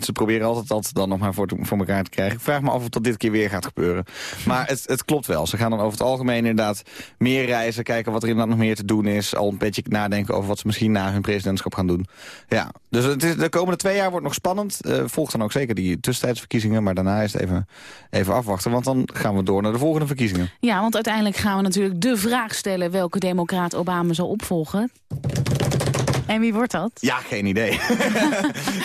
ze proberen altijd altijd dan nog maar voor, voor elkaar te krijgen. Ik vraag me af of dat dit keer weer gaat gebeuren. Maar het, het klopt wel. Ze gaan dan over het algemeen inderdaad meer reizen. Kijken wat er inderdaad nog meer te doen is. Al een beetje nadenken over wat ze misschien na hun presidentschap gaan doen. Ja, dus het is, de komende twee jaar wordt nog spannend. Uh, volgt dan ook zeker die tussentijdsverkiezingen. Maar daarna is het even, even afwachten. Want dan gaan we door naar de volgende verkiezingen. Ja, want uiteindelijk gaan we natuurlijk de vraag stellen... welke democraat Obama zal opvolgen. En wie wordt dat? Ja, geen idee.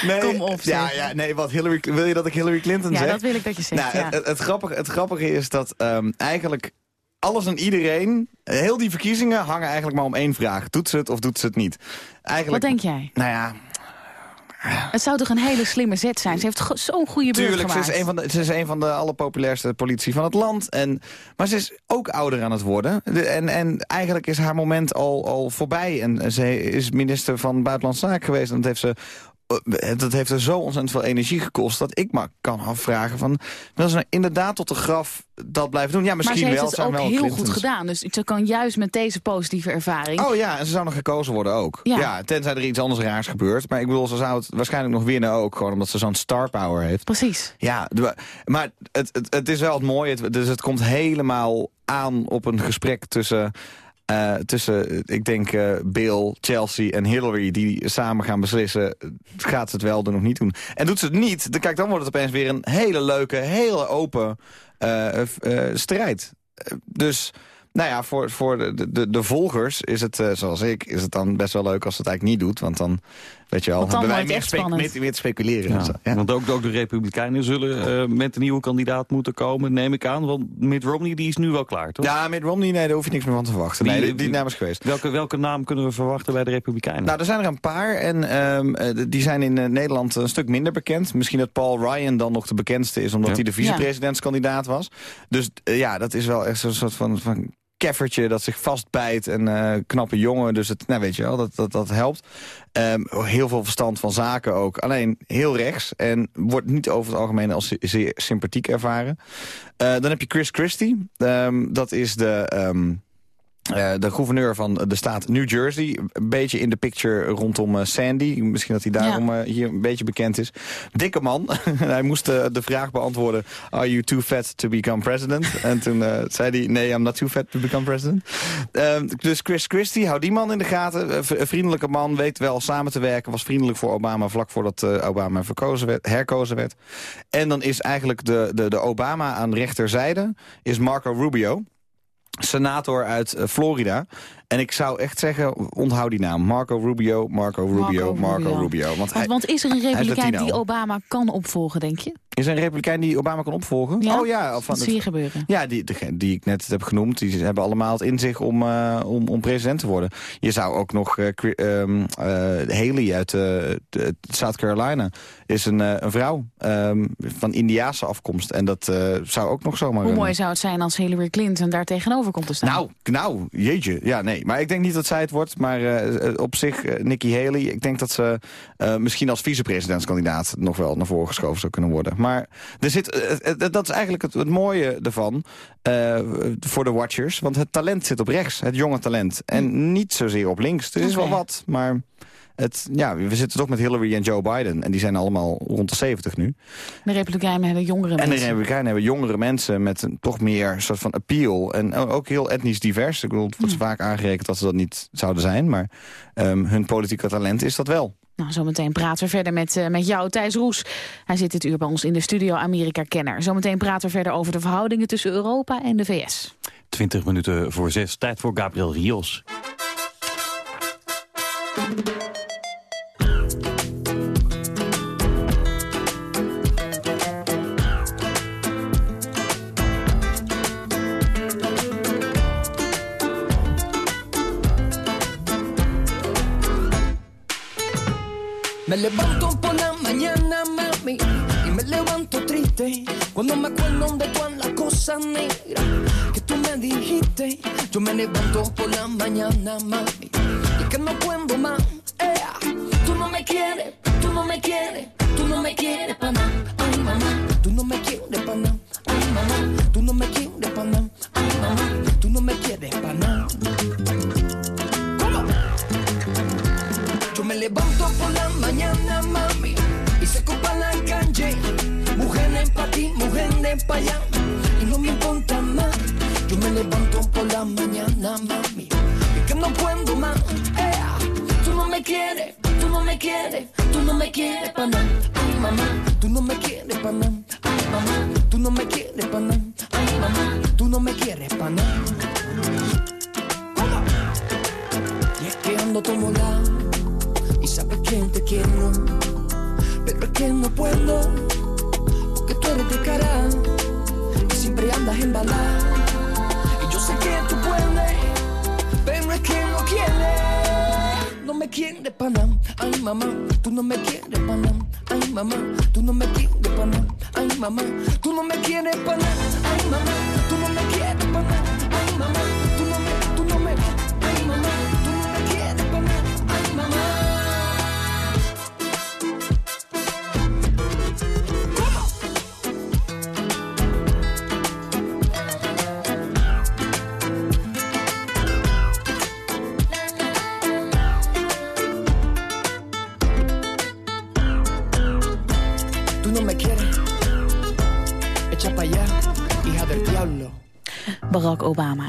nee, Kom op. Ja, ja, nee, wat Hillary, wil je dat ik Hillary Clinton ja, zeg? Ja, dat wil ik dat je zegt. Nou, het, het, grappige, het grappige is dat um, eigenlijk alles en iedereen, heel die verkiezingen hangen eigenlijk maar om één vraag. Doet ze het of doet ze het niet? Eigenlijk, Wat denk jij? Nou ja, het zou toch een hele slimme zet zijn? Ze heeft zo'n goede beurt Tuurlijk, ze is, een van de, ze is een van de allerpopulairste politie van het land. En, maar ze is ook ouder aan het worden. en, en eigenlijk is haar moment al, al voorbij. En ze is minister van Buitenlandse Zaken geweest. En dat heeft ze dat heeft er zo ontzettend veel energie gekost... dat ik maar kan afvragen van... wil ze nou inderdaad tot de graf dat blijven doen? Ja, misschien maar ze wel. heeft het ook wel heel Clintons. goed gedaan. Dus ze kan juist met deze positieve ervaring... Oh ja, en ze zou nog gekozen worden ook. Ja. Ja. tenzij er iets anders raars gebeurt. Maar ik bedoel, ze zou het waarschijnlijk nog winnen ook. Gewoon omdat ze zo'n star power heeft. Precies. Ja, maar het, het, het is wel het mooie. Het- dus het komt helemaal aan op een gesprek tussen... eh, tussen, ik denk, eh, Bill, Chelsea en Hillary... die samen gaan beslissen, gaat ze het wel doen of niet doen. En doet ze het niet, dan, kijk, dan wordt het opeens weer een hele leuke, hele open eh, strijd. Dus, nou ja, voor, voor de, de, de volgers is het, zoals ik... is het dan best wel leuk als het eigenlijk niet doet. Want dan, weet je wel, hebben wij meer, echt spe- spannend. meer, meer te speculeren. en Ja, zo. Ja. Want ook, ook de Republikeinen zullen eh, met een nieuwe kandidaat moeten komen, neem ik aan. Want Mitt Romney die is nu wel klaar, toch? Ja, met Romney, nee, daar hoef je niks meer van te verwachten. Nee, Die- die, die naam is geweest. Welke, welke naam kunnen we verwachten bij de Republikeinen? Nou, er zijn er een paar en ehm, eh, die zijn in eh, Nederland een stuk minder bekend. Misschien dat Paul Ryan dan nog de bekendste is, omdat Ja. hij de vicepresidentskandidaat was. Dus ja, dat is wel echt zo'n soort van, van keffertje dat zich vastbijt. En eh, knappe jongen, dus het, nou weet je wel, dat, dat, dat helpt. Ehm, heel veel verstand van zaken ook. Alleen heel rechts en wordt niet over het algemeen als ze- zeer sympathiek ervaren. Eh, dan heb je Chris Christie. Ehm, dat is de... ehm, eh, de gouverneur van de staat New Jersey. Een beetje in de picture rondom eh, Sandy. Misschien dat hij daarom eh, hier een beetje bekend is. Dikke man. hij moest de vraag beantwoorden... Are you too fat to become president? en toen zei hij... Nee, I'm not too fat to become president. Ehm, dus Chris Christie, hou die man in de gaten. Vriendelijke man, weet wel samen te werken. Was vriendelijk voor Obama vlak voordat Obama verkozen werd, herkozen werd. En dan is eigenlijk de, de, de Obama aan de rechterzijde... is Marco Rubio senator uit eh, Florida. En ik zou echt zeggen, onthoud die naam. Marco Rubio, Marco Rubio, Marco, Rubio. Rubio. Want, Want, hij, want is er een republikein die Obama kan opvolgen, denk je? Is er een republikein die Obama kan opvolgen? Ja? Oh ja, van Dat zie je gebeuren. ja, die, die ik net heb genoemd, die hebben allemaal het in zich om, eh, om, om president te worden. Je zou ook nog eh, ehm, eh, Haley uit South Carolina is een, een vrouw ehm, van Indiaanse afkomst. En dat zou ook nog zomaar... Hoe mooi zou het zijn als Hillary Clinton daar tegenover komt te staan? Nou, nou, jeetje. Ja, nee. Maar ik denk niet dat zij het wordt. Maar op zich, Nikki Haley, ik denk dat ze misschien als vicepresidentskandidaat nog wel naar voren geschoven zou kunnen worden. Maar er zit, eh, eh, dat is eigenlijk het, het mooie ervan eh, voor de watchers. Want het talent zit op rechts, het jonge talent. En niet zozeer op links. Er is wel wat, maar... Het, ja, we zitten toch met Hillary en Joe Biden. En die zijn allemaal rond de 70 nu. De republikeinen hebben jongere En de mensen. Republikeinen hebben jongere mensen met een toch meer soort van appeal. En ook heel etnisch divers. Ik bedoel, het wordt vaak aangerekend dat ze dat niet zouden zijn. Maar ehm, hun politieke talent is dat wel. Nou, zometeen praten we verder met, eh, met jou, Thijs Roes. Hij zit dit uur bij ons in de studio Amerika-kenner. Zometeen praten we verder over de verhoudingen tussen Europa en de VS. 20 minuten voor zes. Tijd voor Gabriel Rios. Me levanto por la mañana, mami, y me levanto triste cuando me acuerdo de todas las cosas negras que tú me dijiste. Yo me levanto por la mañana, mami, y que no puedo más. ea. Tú no me quieres, tú no me quieres,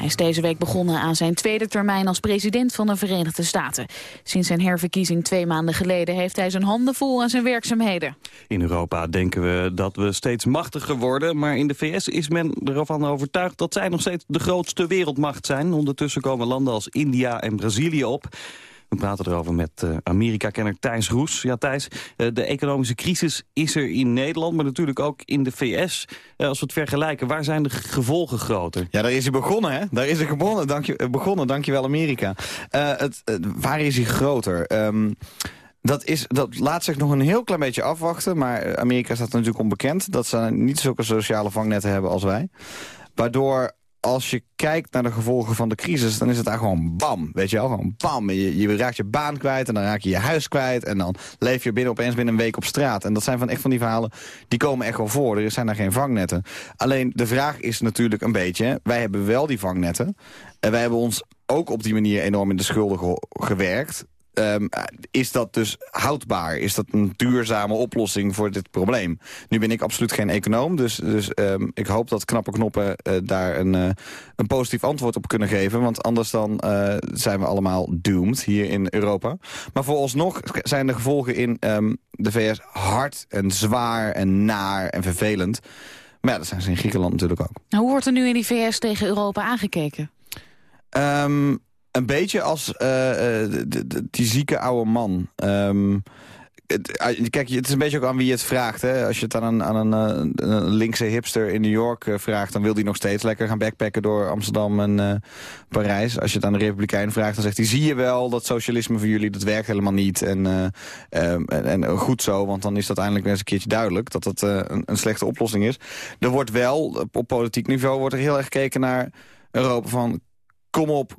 is deze week begonnen aan zijn tweede termijn als president van de Verenigde Staten. Sinds zijn herverkiezing twee maanden geleden heeft hij zijn handen vol aan zijn werkzaamheden. In Europa denken we dat we steeds machtiger worden... maar in de VS is men ervan overtuigd dat zij nog steeds de grootste wereldmacht zijn. Ondertussen komen landen als India en Brazilië op. We praten erover met uh, Amerika-kenner Thijs Roes. Ja, Thijs, uh, de economische crisis is er in Nederland, maar natuurlijk ook in de VS. Uh, als we het vergelijken, waar zijn de gevolgen groter? Ja, daar is hij begonnen, hè? Daar is hij begonnen, dank je, begonnen dankjewel Amerika. Het, waar is hij groter? Um, dat, is, dat laat zich nog een heel klein beetje afwachten. Maar Amerika staat natuurlijk onbekend. Dat ze niet zulke sociale vangnetten hebben als wij. Waardoor als je kijkt naar de gevolgen van de crisis... dan is het daar gewoon bam, weet je wel? Gewoon bam. Je, je raakt je baan kwijt en dan raak je je huis kwijt... en dan leef je binnen opeens binnen een week op straat. En dat zijn van echt van die verhalen, die komen echt wel voor. Er zijn daar geen vangnetten. Alleen de vraag is natuurlijk een beetje... wij hebben wel die vangnetten. En wij hebben ons ook op die manier enorm in de schulden gewerkt. Um, is dat dus houdbaar? Is dat een duurzame oplossing voor dit probleem? Nu ben ik absoluut geen econoom, dus, dus um, ik hoop dat knappe knoppen uh, daar een, uh, een positief antwoord op kunnen geven. Want anders dan uh, zijn we allemaal doomed hier in Europa. Maar vooralsnog zijn de gevolgen in um, de VS hard en zwaar en naar en vervelend. Maar ja, dat zijn ze in Griekenland natuurlijk ook. Nou, hoe wordt er nu in die VS tegen Europa aangekeken? Um, een beetje als uh, die zieke oude man. Um, kijk, het is een beetje ook aan wie je het vraagt. Hè? Als je het aan een, aan een, een linkse hipster in New York vraagt... dan wil die nog steeds lekker gaan backpacken door Amsterdam en Parijs. Als je het aan de Republikein vraagt, dan zegt hij... zie je wel, dat socialisme voor jullie, dat werkt helemaal niet. En, en, en, goed zo, want dan is dat eindelijk weer eens een keertje duidelijk... dat dat een, een slechte oplossing is. Er wordt wel, op politiek niveau, wordt er heel erg gekeken naar Europa van... kom op,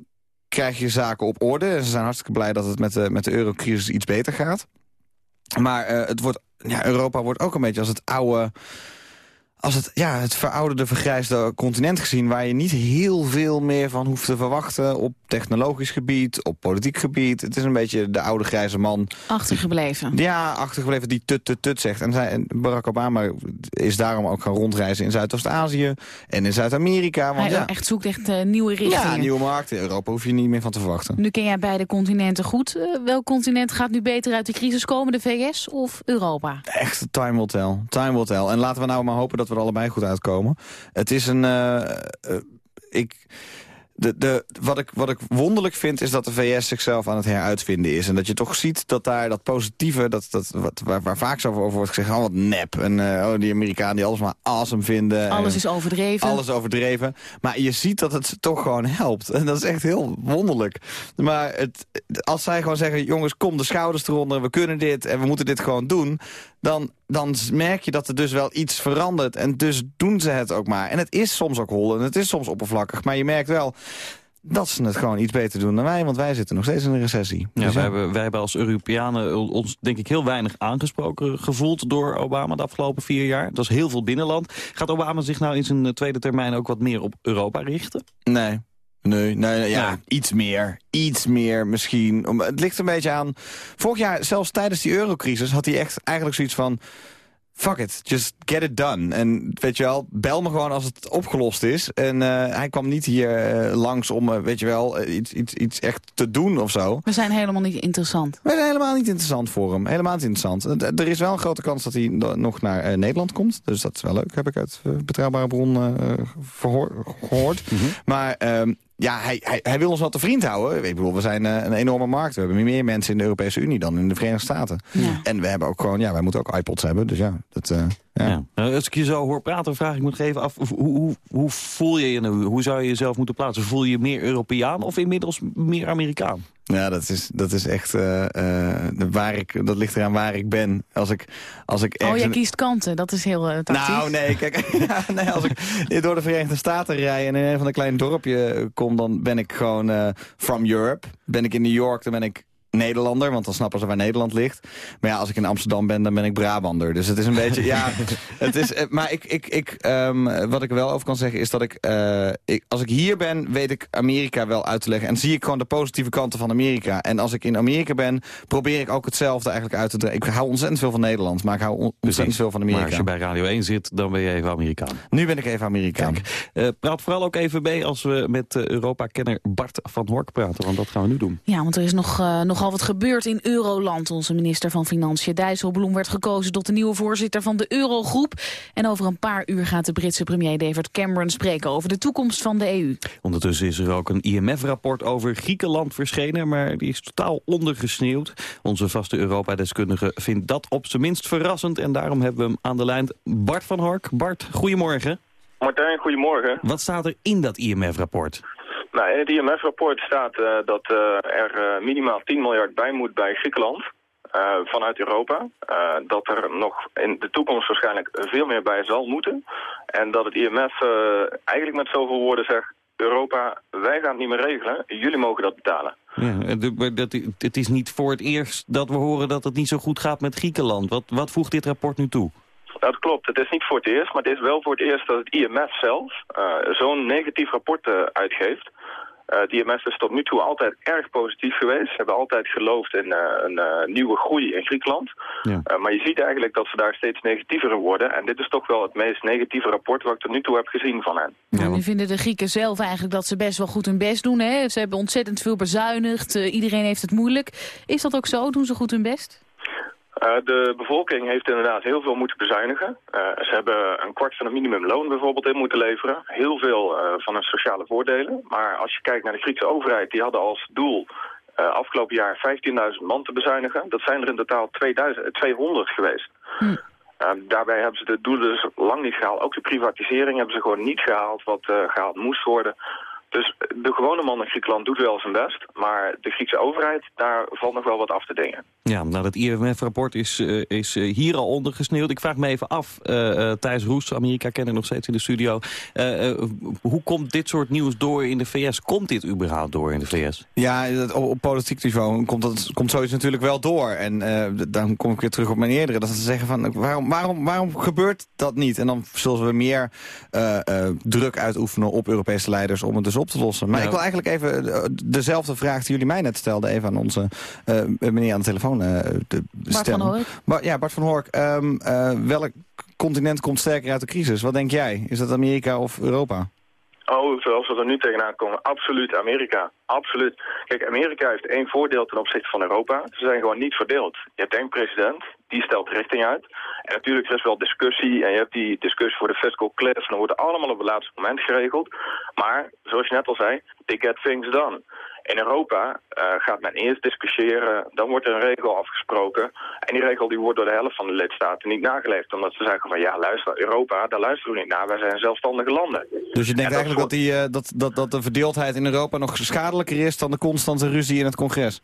krijg je zaken op orde. En ze zijn hartstikke blij dat het met de, met de eurocrisis iets beter gaat. Maar uh, het wordt, ja, Europa wordt ook een beetje als het oude als het, ja, het verouderde, vergrijsde continent gezien... waar je niet heel veel meer van hoeft te verwachten... op technologisch gebied, op politiek gebied. Het is een beetje de oude grijze man. Achtergebleven. Ja, achtergebleven die tut, tut, tut zegt. En, zij, en Barack Obama is daarom ook gaan rondreizen in Zuidoost-Azië... en in Zuid-Amerika. Hij ja, echt zoekt echt uh, nieuwe richtingen. Ja, nieuwe markten. Europa hoef je niet meer van te verwachten. Nu ken jij beide continenten goed. Uh, welk continent gaat nu beter uit de crisis komen? De VS of Europa? Echt, time will tell. Time will tell. En laten we nou maar hopen dat we er allebei goed uitkomen. Het is een... Uh, uh, ik, de, de, wat, ik, wat ik wonderlijk vind is dat de VS zichzelf aan het heruitvinden is. En dat je toch ziet dat daar dat positieve, dat, dat, wat, waar, waar vaak zo over wordt gezegd, oh wat nep. En uh, oh, die Amerikanen die alles maar awesome vinden. Alles is overdreven. Alles overdreven. Maar je ziet dat het toch gewoon helpt. En dat is echt heel wonderlijk. Maar het, als zij gewoon zeggen, jongens kom de schouders eronder, we kunnen dit en we moeten dit gewoon doen. Dan, dan merk je dat er dus wel iets verandert. En dus doen ze het ook maar. En het is soms ook hol en het is soms oppervlakkig. Maar je merkt wel dat ze het gewoon iets beter doen dan wij. Want wij zitten nog steeds in een recessie. Ja, dus wij, Hebben, wij hebben als Europeanen ons denk ik heel weinig aangesproken gevoeld door Obama de afgelopen vier jaar. Dat was heel veel binnenland. Gaat Obama zich nou in zijn tweede termijn ook wat meer op Europa richten? Nee. Nee, nee, nee ja, iets meer. Iets meer misschien. Het ligt een beetje aan... Vorig jaar, zelfs tijdens die eurocrisis, had hij echt eigenlijk zoiets van fuck it, just get it done. En weet je wel, bel me gewoon als het opgelost is. En uh, hij kwam niet hier uh, langs om, uh, weet je wel, iets, iets, iets echt te doen of zo. We zijn helemaal niet interessant. We zijn helemaal niet interessant voor hem. Helemaal niet interessant. Er is wel een grote kans dat hij nog naar Nederland komt. Dus dat is wel leuk, heb ik uit betrouwbare bron gehoord. Mm -hmm. Maar ehm, ja, hij, hij, hij, wil ons wel te vriend houden. Ik bedoel, we zijn uh, een enorme markt. We hebben meer mensen in de Europese Unie dan in de Verenigde Staten. Ja. En we hebben ook gewoon, ja, wij moeten ook iPods hebben. Dus ja, dat... Uh, ja. ja. Nou, als ik je zo hoor praten, vraag ik me nog even af... Hoe, hoe, hoe voel je je nu? Hoe zou je jezelf moeten plaatsen? Voel je je meer Europeaan of inmiddels meer Amerikaan? Ja, dat is, dat is echt uh, uh, waar ik, dat ligt eraan waar ik ben. Als ik, als ik oh, jij kiest kanten, dat is heel uh, tactisch. Nou, nee, kijk, nee, als ik door de Verenigde Staten rij en in een van de kleine dorpje kom, dan ben ik gewoon from Europe. Ben ik in New York, dan ben ik Nederlander, want dan snappen ze waar Nederland ligt. Maar ja, als ik in Amsterdam ben, dan ben ik Brabander. Dus het is een beetje, ja, het is, eh, maar ik, ik, ik, ehm, wat ik er wel over kan zeggen is dat ik, eh, ik, als ik hier ben, weet ik Amerika wel uit te leggen. En zie ik gewoon de positieve kanten van Amerika. En als ik in Amerika ben, probeer ik ook hetzelfde eigenlijk uit te dragen. Ik hou ontzettend veel van Nederland, maar ik hou on- ontzettend veel van Amerika. Maar als je bij Radio 1 zit, dan ben je even Amerikaan. Nu ben ik even Amerikaan. Eh, praat vooral ook even mee als we met Europa-kenner Bart van Hork praten, want dat gaan we nu doen. Ja, want er is nog, eh, nogal wat gebeurd in Euroland. Onze minister van Financiën Dijsselbloem werd gekozen tot de nieuwe voorzitter van de Eurogroep. En over een paar uur gaat de Britse premier David Cameron spreken over de toekomst van de EU. Ondertussen is er ook een IMF-rapport over Griekenland verschenen, maar die is totaal ondergesneeuwd. Onze vaste Europa-deskundige vindt dat op zijn minst verrassend en daarom hebben we hem aan de lijn. Bart van Hork. Bart, goedemorgen. Martijn, goedemorgen. Wat staat er in dat IMF-rapport? Nou, in het IMF-rapport staat eh, dat eh, er eh, minimaal 10 miljard bij moet bij Griekenland vanuit Europa. Dat er nog in de toekomst waarschijnlijk veel meer bij zal moeten. En dat het IMF eigenlijk met zoveel woorden zegt... Europa, wij gaan het niet meer regelen, jullie mogen dat betalen. Ja, dat, het is niet voor het eerst dat we horen dat het niet zo goed gaat met Griekenland. Wat, wat voegt dit rapport nu toe? Dat klopt, het is niet voor het eerst, maar het is wel voor het eerst dat het IMF zelf eh, zo'n negatief rapport eh, uitgeeft. Eh, het IMF is tot nu toe altijd erg positief geweest. Ze hebben altijd geloofd in eh, een eh, nieuwe groei in Griekenland. Ja. Eh, maar je ziet eigenlijk dat ze daar steeds negatiever worden. En dit is toch wel het meest negatieve rapport wat ik tot nu toe heb gezien van hen. Nou, nu vinden de Grieken zelf eigenlijk dat ze best wel goed hun best doen. Hè? Ze hebben ontzettend veel bezuinigd. eh, iedereen heeft het moeilijk. Is dat ook zo? Doen ze goed hun best? Eh, de bevolking heeft inderdaad heel veel moeten bezuinigen. Eh, ze hebben een kwart van het minimumloon bijvoorbeeld in moeten leveren. Heel veel eh, van hun sociale voordelen. Maar als je kijkt naar de Griekse overheid, die hadden als doel afgelopen jaar 15.000 man te bezuinigen. Dat zijn er in totaal 2000, eh, 200 geweest. Eh, daarbij hebben ze de doelen dus lang niet gehaald. Ook de privatisering hebben ze gewoon niet gehaald wat eh, gehaald moest worden. Dus de gewone man in Griekenland doet wel zijn best. Maar de Griekse overheid, daar valt nog wel wat af te dingen. Ja, nou dat IMF-rapport is, eh, is eh, hier al ondergesneeuwd. Ik vraag me even af, eh, eh, Thijs Roes, Amerika kennen nog steeds in de studio. Eh, eh, hoe komt dit soort nieuws door in de VS? Komt dit überhaupt door in de VS? Ja, dat- op, op politiek niveau komt, dat, komt zoiets natuurlijk wel door. En eh, dan kom ik weer terug op mijn eerdere. Dat ze zeggen van, waarom, waarom, waarom gebeurt dat niet? En dan zullen we meer eh, eh, druk uitoefenen op Europese leiders om het dus op te lossen. Maar Ja. ik wil eigenlijk even eh, dezelfde vraag die jullie mij net stelden... even aan onze eh, meneer aan de telefoon eh, te stellen. van. Ba- ja, Bart van Hork. ehm, eh, welk continent komt sterker uit de crisis? Wat denk jij? Is dat Amerika of Europa? Oh, zoals we er nu tegenaan komen, absoluut Amerika. Absoluut. Kijk, Amerika heeft één voordeel ten opzichte van Europa. Ze zijn gewoon niet verdeeld. Je hebt één president, die stelt richting uit. En natuurlijk er wel discussie en je hebt die discussie voor de fiscal cliff. En dan wordt allemaal op het laatste moment geregeld. Maar, zoals je net al zei, they get things done. In Europa eh, gaat men eerst discussiëren, dan wordt er een regel afgesproken. En die regel die wordt door de helft van de lidstaten niet nageleefd. Omdat ze zeggen van ja, luister, Europa, daar luisteren we niet naar. Wij zijn zelfstandige landen. Dus je denkt En eigenlijk dat, die, eh, dat, dat, dat de verdeeldheid in Europa nog schadelijker is dan de constante ruzie in het congres?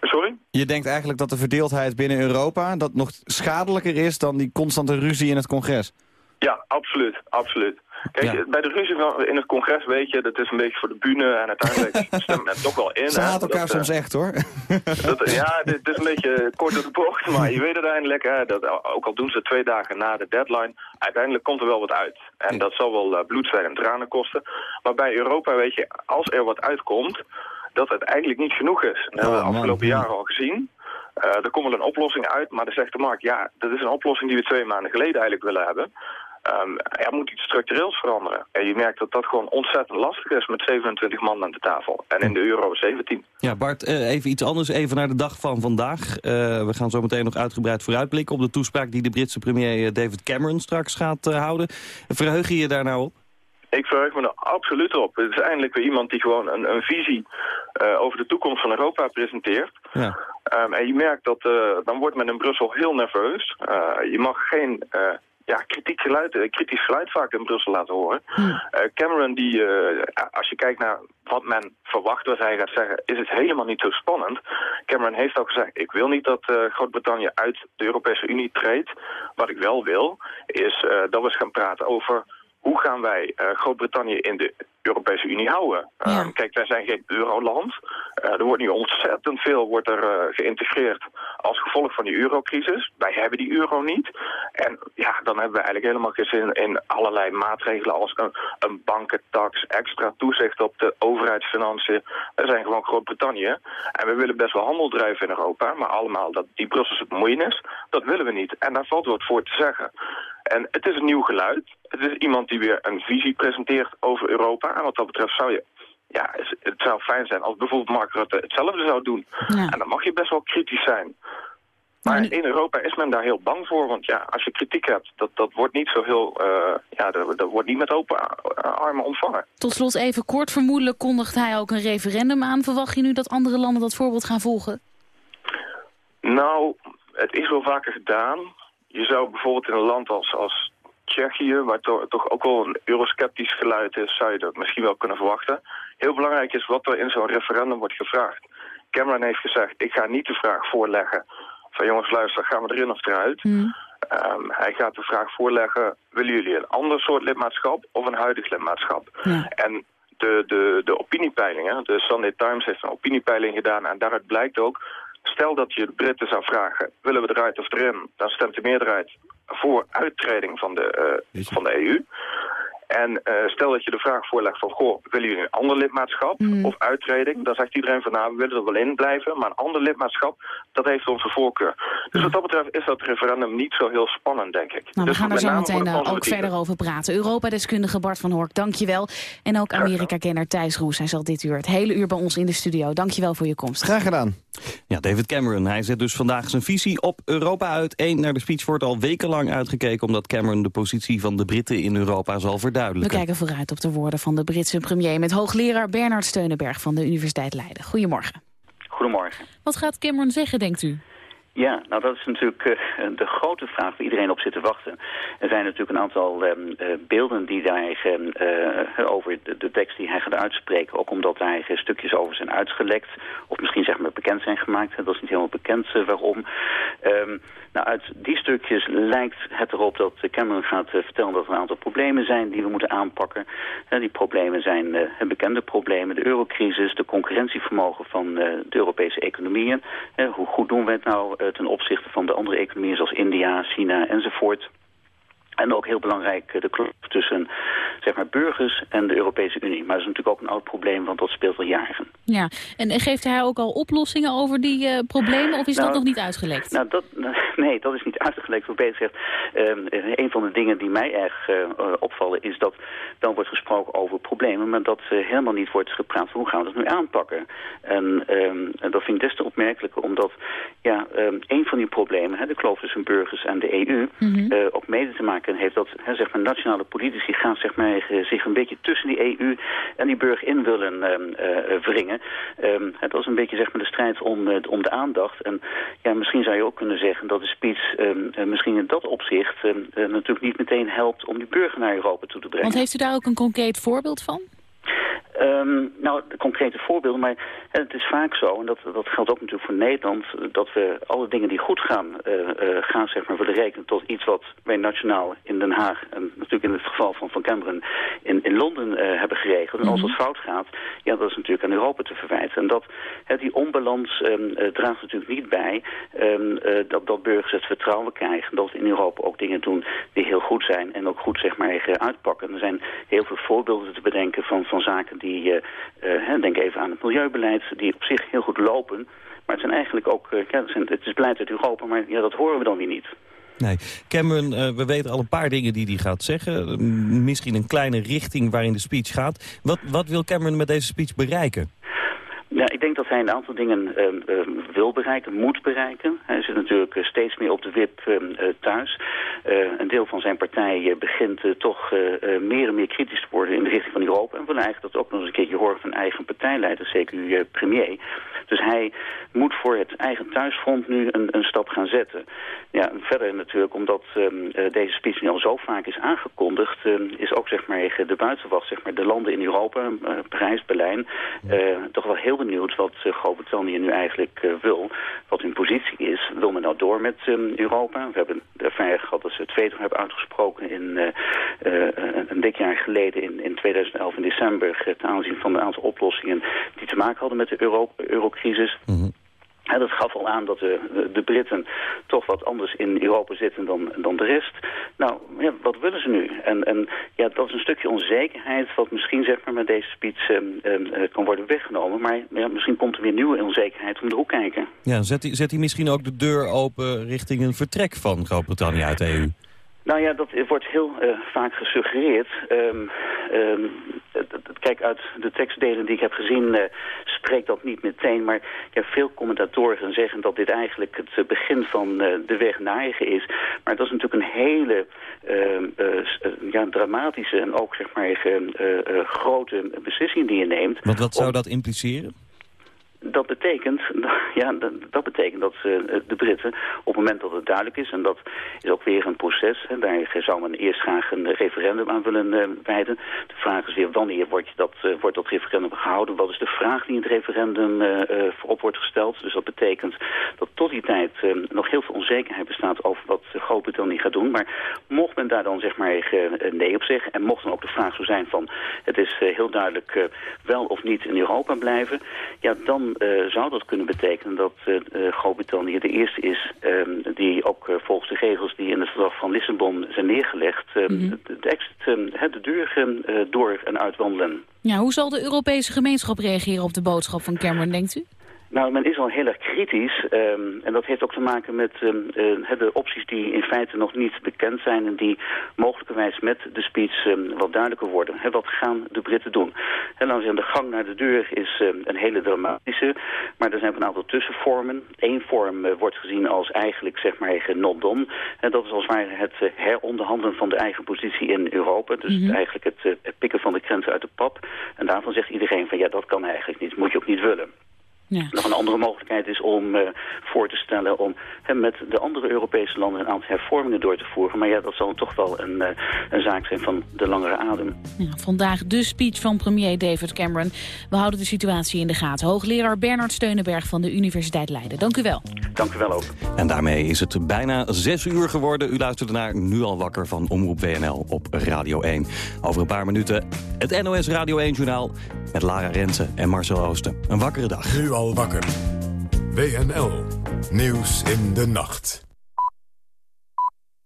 Sorry? Je denkt eigenlijk dat de verdeeldheid binnen Europa dat nog schadelijker is dan die constante ruzie in het congres? Ja, absoluut, absoluut. Kijk, Ja. bij de ruzie in het congres weet je, dat is een beetje voor de bühne en uiteindelijk stemt men toch wel in. Ze haat elkaar dat, eh, soms echt hoor. dat, ja, dit is een beetje kort door de bocht, maar je weet uiteindelijk, hè, dat, ook al doen ze twee dagen na de deadline, uiteindelijk komt er wel wat uit. En dat zal wel eh, bloed, zweet en tranen kosten. Maar bij Europa weet je, als er wat uitkomt, dat het eigenlijk niet genoeg is. Dat hebben we de man, afgelopen ja. jaren al gezien. Eh, er komt wel een oplossing uit, maar dan zegt de markt, ja, dat is een oplossing die we twee maanden geleden eigenlijk willen hebben. Ehm, er moet iets structureels veranderen. En je merkt dat dat gewoon ontzettend lastig is met 27 man aan de tafel. En in de euro 17. Ja, Bart, eh, even iets anders. Even naar de dag van vandaag. Eh, we gaan zo meteen nog uitgebreid vooruitblikken op de toespraak die de Britse premier eh, David Cameron straks gaat houden. Verheug je je daar nou op? Ik verheug me er absoluut op. Het is eindelijk weer iemand die gewoon een, een visie over de toekomst van Europa presenteert. Ja. Ehm, en je merkt dat dan wordt men in Brussel heel nerveus. Je mag geen ja, kritiek geluid, eh, kritisch geluid vaak in Brussel laten horen. Eh, Cameron, die, eh, als je kijkt naar wat men verwacht wat hij gaat zeggen, is het helemaal niet zo spannend. Cameron heeft al gezegd, ik wil niet dat Groot-Brittannië uit de Europese Unie treedt. Wat ik wel wil, is dat we eens gaan praten over hoe gaan wij eh, Groot-Brittannië in de Europese Unie houden? Ja. Uh, kijk, wij zijn geen euroland. Uh, er wordt nu ontzettend veel wordt er, uh, geïntegreerd als gevolg van die eurocrisis. Wij hebben die euro niet. En ja, dan hebben we eigenlijk helemaal geen zin in allerlei maatregelen als een, een bankentax, extra toezicht op de overheidsfinanciën. We zijn gewoon Groot-Brittannië. En we willen best wel handel drijven in Europa, maar allemaal dat, die Brusselse bemoeienis, dat willen we niet. En daar valt wat voor te zeggen. En het is een nieuw geluid. Het is iemand die weer een visie presenteert over Europa. En wat dat betreft zou je... Ja, het zou fijn zijn als bijvoorbeeld Mark Rutte hetzelfde zou doen. Ja. En dan mag je best wel kritisch zijn. Maar in Europa is men daar heel bang voor. Want ja, als je kritiek hebt, dat, dat wordt niet zo heel... Uh, ja, dat, dat, wordt niet met open armen ontvangen. Tot slot even kort. Vermoedelijk kondigt hij ook een referendum aan. Verwacht je nu dat andere landen dat voorbeeld gaan volgen? Nou, het is wel vaker gedaan. Je zou bijvoorbeeld in een land als, als Tsjechië, waar to toch ook wel een eurosceptisch geluid is, zou je dat misschien wel kunnen verwachten. Heel belangrijk is wat er in zo'n referendum wordt gevraagd. Cameron heeft gezegd, ik ga niet de vraag voorleggen van jongens luister, gaan we erin of eruit. Mm. Um, hij gaat de vraag voorleggen, willen jullie een ander soort lidmaatschap of een huidig lidmaatschap? En de, de, de opiniepeilingen, de Sunday Times heeft een opiniepeiling gedaan en daaruit blijkt ook Stel dat je de Britten zou vragen, willen we eruit of erin? Dan stemt de meerderheid voor uittreding van de, uh, van de EU. En uh, stel dat je de vraag voorlegt van, goh, willen jullie een ander lidmaatschap Mm. of uittreding? Dan zegt iedereen van, nou, we willen er wel in blijven, maar een ander lidmaatschap, dat heeft onze voorkeur. Dus wat dat betreft is dat referendum niet zo heel spannend, denk ik. Nou, we dus gaan er zo meteen uh, ook verder over praten. Europa-deskundige Bart van Hork, dankjewel. En ook Amerika-kenner Thijs Roes. Hij zal dit uur, het hele uur bij ons in de studio. Dankjewel voor je komst. Graag gedaan. Ja, David Cameron, hij zet dus vandaag zijn visie op Europa uit. Eén, naar de speech wordt al wekenlang uitgekeken... omdat Cameron de positie van de Britten in Europa zal We verduidelijken. kijken vooruit op de woorden van de Britse premier... met hoogleraar Bernard Steunenberg van de Universiteit Leiden. Goedemorgen. Goedemorgen. Wat gaat Cameron zeggen, denkt u? Ja, nou dat is natuurlijk uh, de grote vraag waar iedereen op zit te wachten. Er zijn natuurlijk een aantal um, uh, beelden die daar uh, over de, de, tekst die hij gaat uitspreken, ook omdat daar stukjes over zijn uitgelekt, of misschien zeg maar bekend zijn gemaakt. Dat is niet helemaal bekend waarom. Um, nou, uit die stukjes lijkt het erop dat Cameron gaat vertellen dat er een aantal problemen zijn die we moeten aanpakken. die problemen zijn bekende problemen, de eurocrisis, de concurrentievermogen van de Europese economieën. hoe goed doen we het nou ten opzichte van de andere economieën zoals India, China enzovoort. En ook heel belangrijk de kloof tussen zeg maar, burgers en de Europese Unie. Maar dat is natuurlijk ook een oud probleem, want dat speelt al jaren. Ja, en geeft hij ook al oplossingen over die uh, problemen of is nou, dat nog niet uitgelekt? Nou, dat, nee, dat is niet uitgelekt. Wat Peter zegt, um, een van de dingen die mij erg uh, opvallen is dat dan wordt gesproken over problemen, maar dat uh, helemaal niet wordt gepraat van hoe gaan we dat nu aanpakken. En, um, en dat vind ik des te opmerkelijker, omdat ja, um, een van die problemen, hè, de kloof tussen burgers en de EU, mm -hmm. ook mede te maken heeft dat hè, zeg maar, nationale politici gaan zeg maar, zich een beetje tussen die EU en die burger in willen uh, wringen. Um, dat is een beetje zeg maar, de strijd om, uh, om de aandacht. En ja, misschien zou je ook kunnen zeggen dat de speech um, uh, misschien in dat opzicht natuurlijk niet meteen helpt om die burger naar Europa toe te brengen. Want heeft u daar ook een concreet voorbeeld van? Um, nou, concrete voorbeelden, maar het is vaak zo, en dat, dat geldt ook natuurlijk voor Nederland, dat we alle dingen die goed gaan, uh, uh, gaan zeg maar willen rekenen tot iets wat wij nationaal in Den Haag, en natuurlijk in het geval van, van Cameron, in, in Londen uh, hebben geregeld. En als het fout gaat, ja, dat is natuurlijk aan Europa te verwijten. En dat, die onbalans um, draagt natuurlijk niet bij um, dat, dat burgers het vertrouwen krijgen, dat we in Europa ook dingen doen die heel goed zijn en ook goed, zeg maar, uitpakken. Er zijn heel veel voorbeelden te bedenken van, van zaken die die, uh, denk even aan het milieubeleid, die op zich heel goed lopen. Maar het zijn eigenlijk ook, uh, ja, het, is beleid uit Europa, maar ja, dat horen we dan weer niet. Nee, Cameron, we weten al een paar dingen die hij gaat zeggen. Misschien een kleine richting waarin de speech gaat. Wat, wat wil Cameron met deze speech bereiken? Ja, ik denk dat hij een aantal dingen uh, uh, wil bereiken, moet bereiken. Hij zit natuurlijk uh, steeds meer op de wip thuis. een deel van zijn partij begint toch meer en meer kritisch te worden in de richting van Europa. En wil eigenlijk dat ook nog eens een keertje horen van eigen partijleider, zeker uw premier. Dus hij moet voor het eigen thuisfront nu een, een stap gaan zetten. Ja, verder natuurlijk, omdat deze speech nu al zo vaak is aangekondigd, is ook zeg maar de buitenwacht, zeg maar de landen in Europa, Parijs, Berlijn, toch wel heel benieuwd wat uh, Groot-Brittannië nu eigenlijk uh, wil. Wat hun positie is. Wil men nou door met um, Europa? We hebben de ervaring gehad dat ze het veto over heb uitgesproken in, een dik jaar geleden in, in 2011 in december... ten aanzien van een aantal oplossingen die te maken hadden met de euro, eurocrisis... Mhm. En dat gaf al aan dat de, de, Britten toch wat anders in Europa zitten dan, dan de rest. Nou, ja, wat willen ze nu? En, en ja, dat is een stukje onzekerheid wat misschien zeg maar, met deze speech ehm, ehm, eh, kan worden weggenomen. Maar ja, misschien komt er weer nieuwe onzekerheid om de hoek kijken. Ja, zet hij, zet hij misschien ook de deur open richting een vertrek van Groot-Brittannië uit de EU? Nou ja, dat wordt heel uh, vaak gesuggereerd. Um, um, kijk, uit de tekstdelen die ik heb gezien uh, spreekt dat niet meteen. Maar ja, veel commentatoren zeggen dat dit eigenlijk het begin van de weg naar eigen is. Maar dat is natuurlijk een hele ja, dramatische en ook zeg maar grote beslissing die je neemt. Want wat zou dat impliceren? Dat betekent, ja, dat, betekent dat uh, de Britten op het moment dat het duidelijk is... en dat is ook weer een proces, hè, daar zou men eerst graag een referendum aan willen uh, wijden. De vraag is weer wanneer wordt dat, uh, wordt dat referendum gehouden? Wat is de vraag die in het referendum voorop wordt gesteld? Dus dat betekent dat tot die tijd nog heel veel onzekerheid bestaat... over wat Groot-Brittannië gaat doen. Maar mocht men daar dan zeg maar nee op zeggen... en mocht dan ook de vraag zo zijn van... het is heel duidelijk wel of niet in Europa blijven... ja, dan uh, zou dat kunnen betekenen dat uh, Groot-Brittannië de eerste is... Um, die ook volgens de regels die in het verdrag van Lissabon zijn neergelegd... Mm -hmm. de, de, exit, de deur door en uitwandelen. Ja, hoe zal de Europese gemeenschap reageren op de boodschap van Cameron, denkt u? Nou, men is al heel erg kritisch. Um, en dat heeft ook te maken met um, uh, de opties die in feite nog niet bekend zijn... en die mogelijkerwijs met de speech um, wat duidelijker worden. He, wat gaan de Britten doen? En dan de gang naar de deur is een hele dramatische. Maar er zijn een aantal tussenvormen. Eén vorm uh, wordt gezien als eigenlijk, zeg maar, not done. En dat is als het ware het uh, heronderhandelen van de eigen positie in Europa. Dus mm -hmm. eigenlijk het, het pikken van de grenzen uit de pap. En daarvan zegt iedereen van, ja, dat kan eigenlijk niet. Moet je ook niet willen. Ja. Nog een andere mogelijkheid is om uh, voor te stellen om hè, met de andere Europese landen een aantal hervormingen door te voeren. Maar ja, dat zal toch wel een, uh, een zaak zijn van de langere adem. Ja, vandaag de speech van premier David Cameron. We houden de situatie in de gaten. Hoogleraar Bernard Steunenberg van de Universiteit Leiden. Dank u wel. Dank u wel ook. En daarmee is het bijna zes uur geworden. U luisterde naar Nu al wakker van Omroep WNL op Radio 1. Over een paar minuten het NOS Radio 1-journaal met Lara Rensen en Marcel Oosten. Een wakkere dag. Nu al wakker. WNL. Nieuws in de nacht.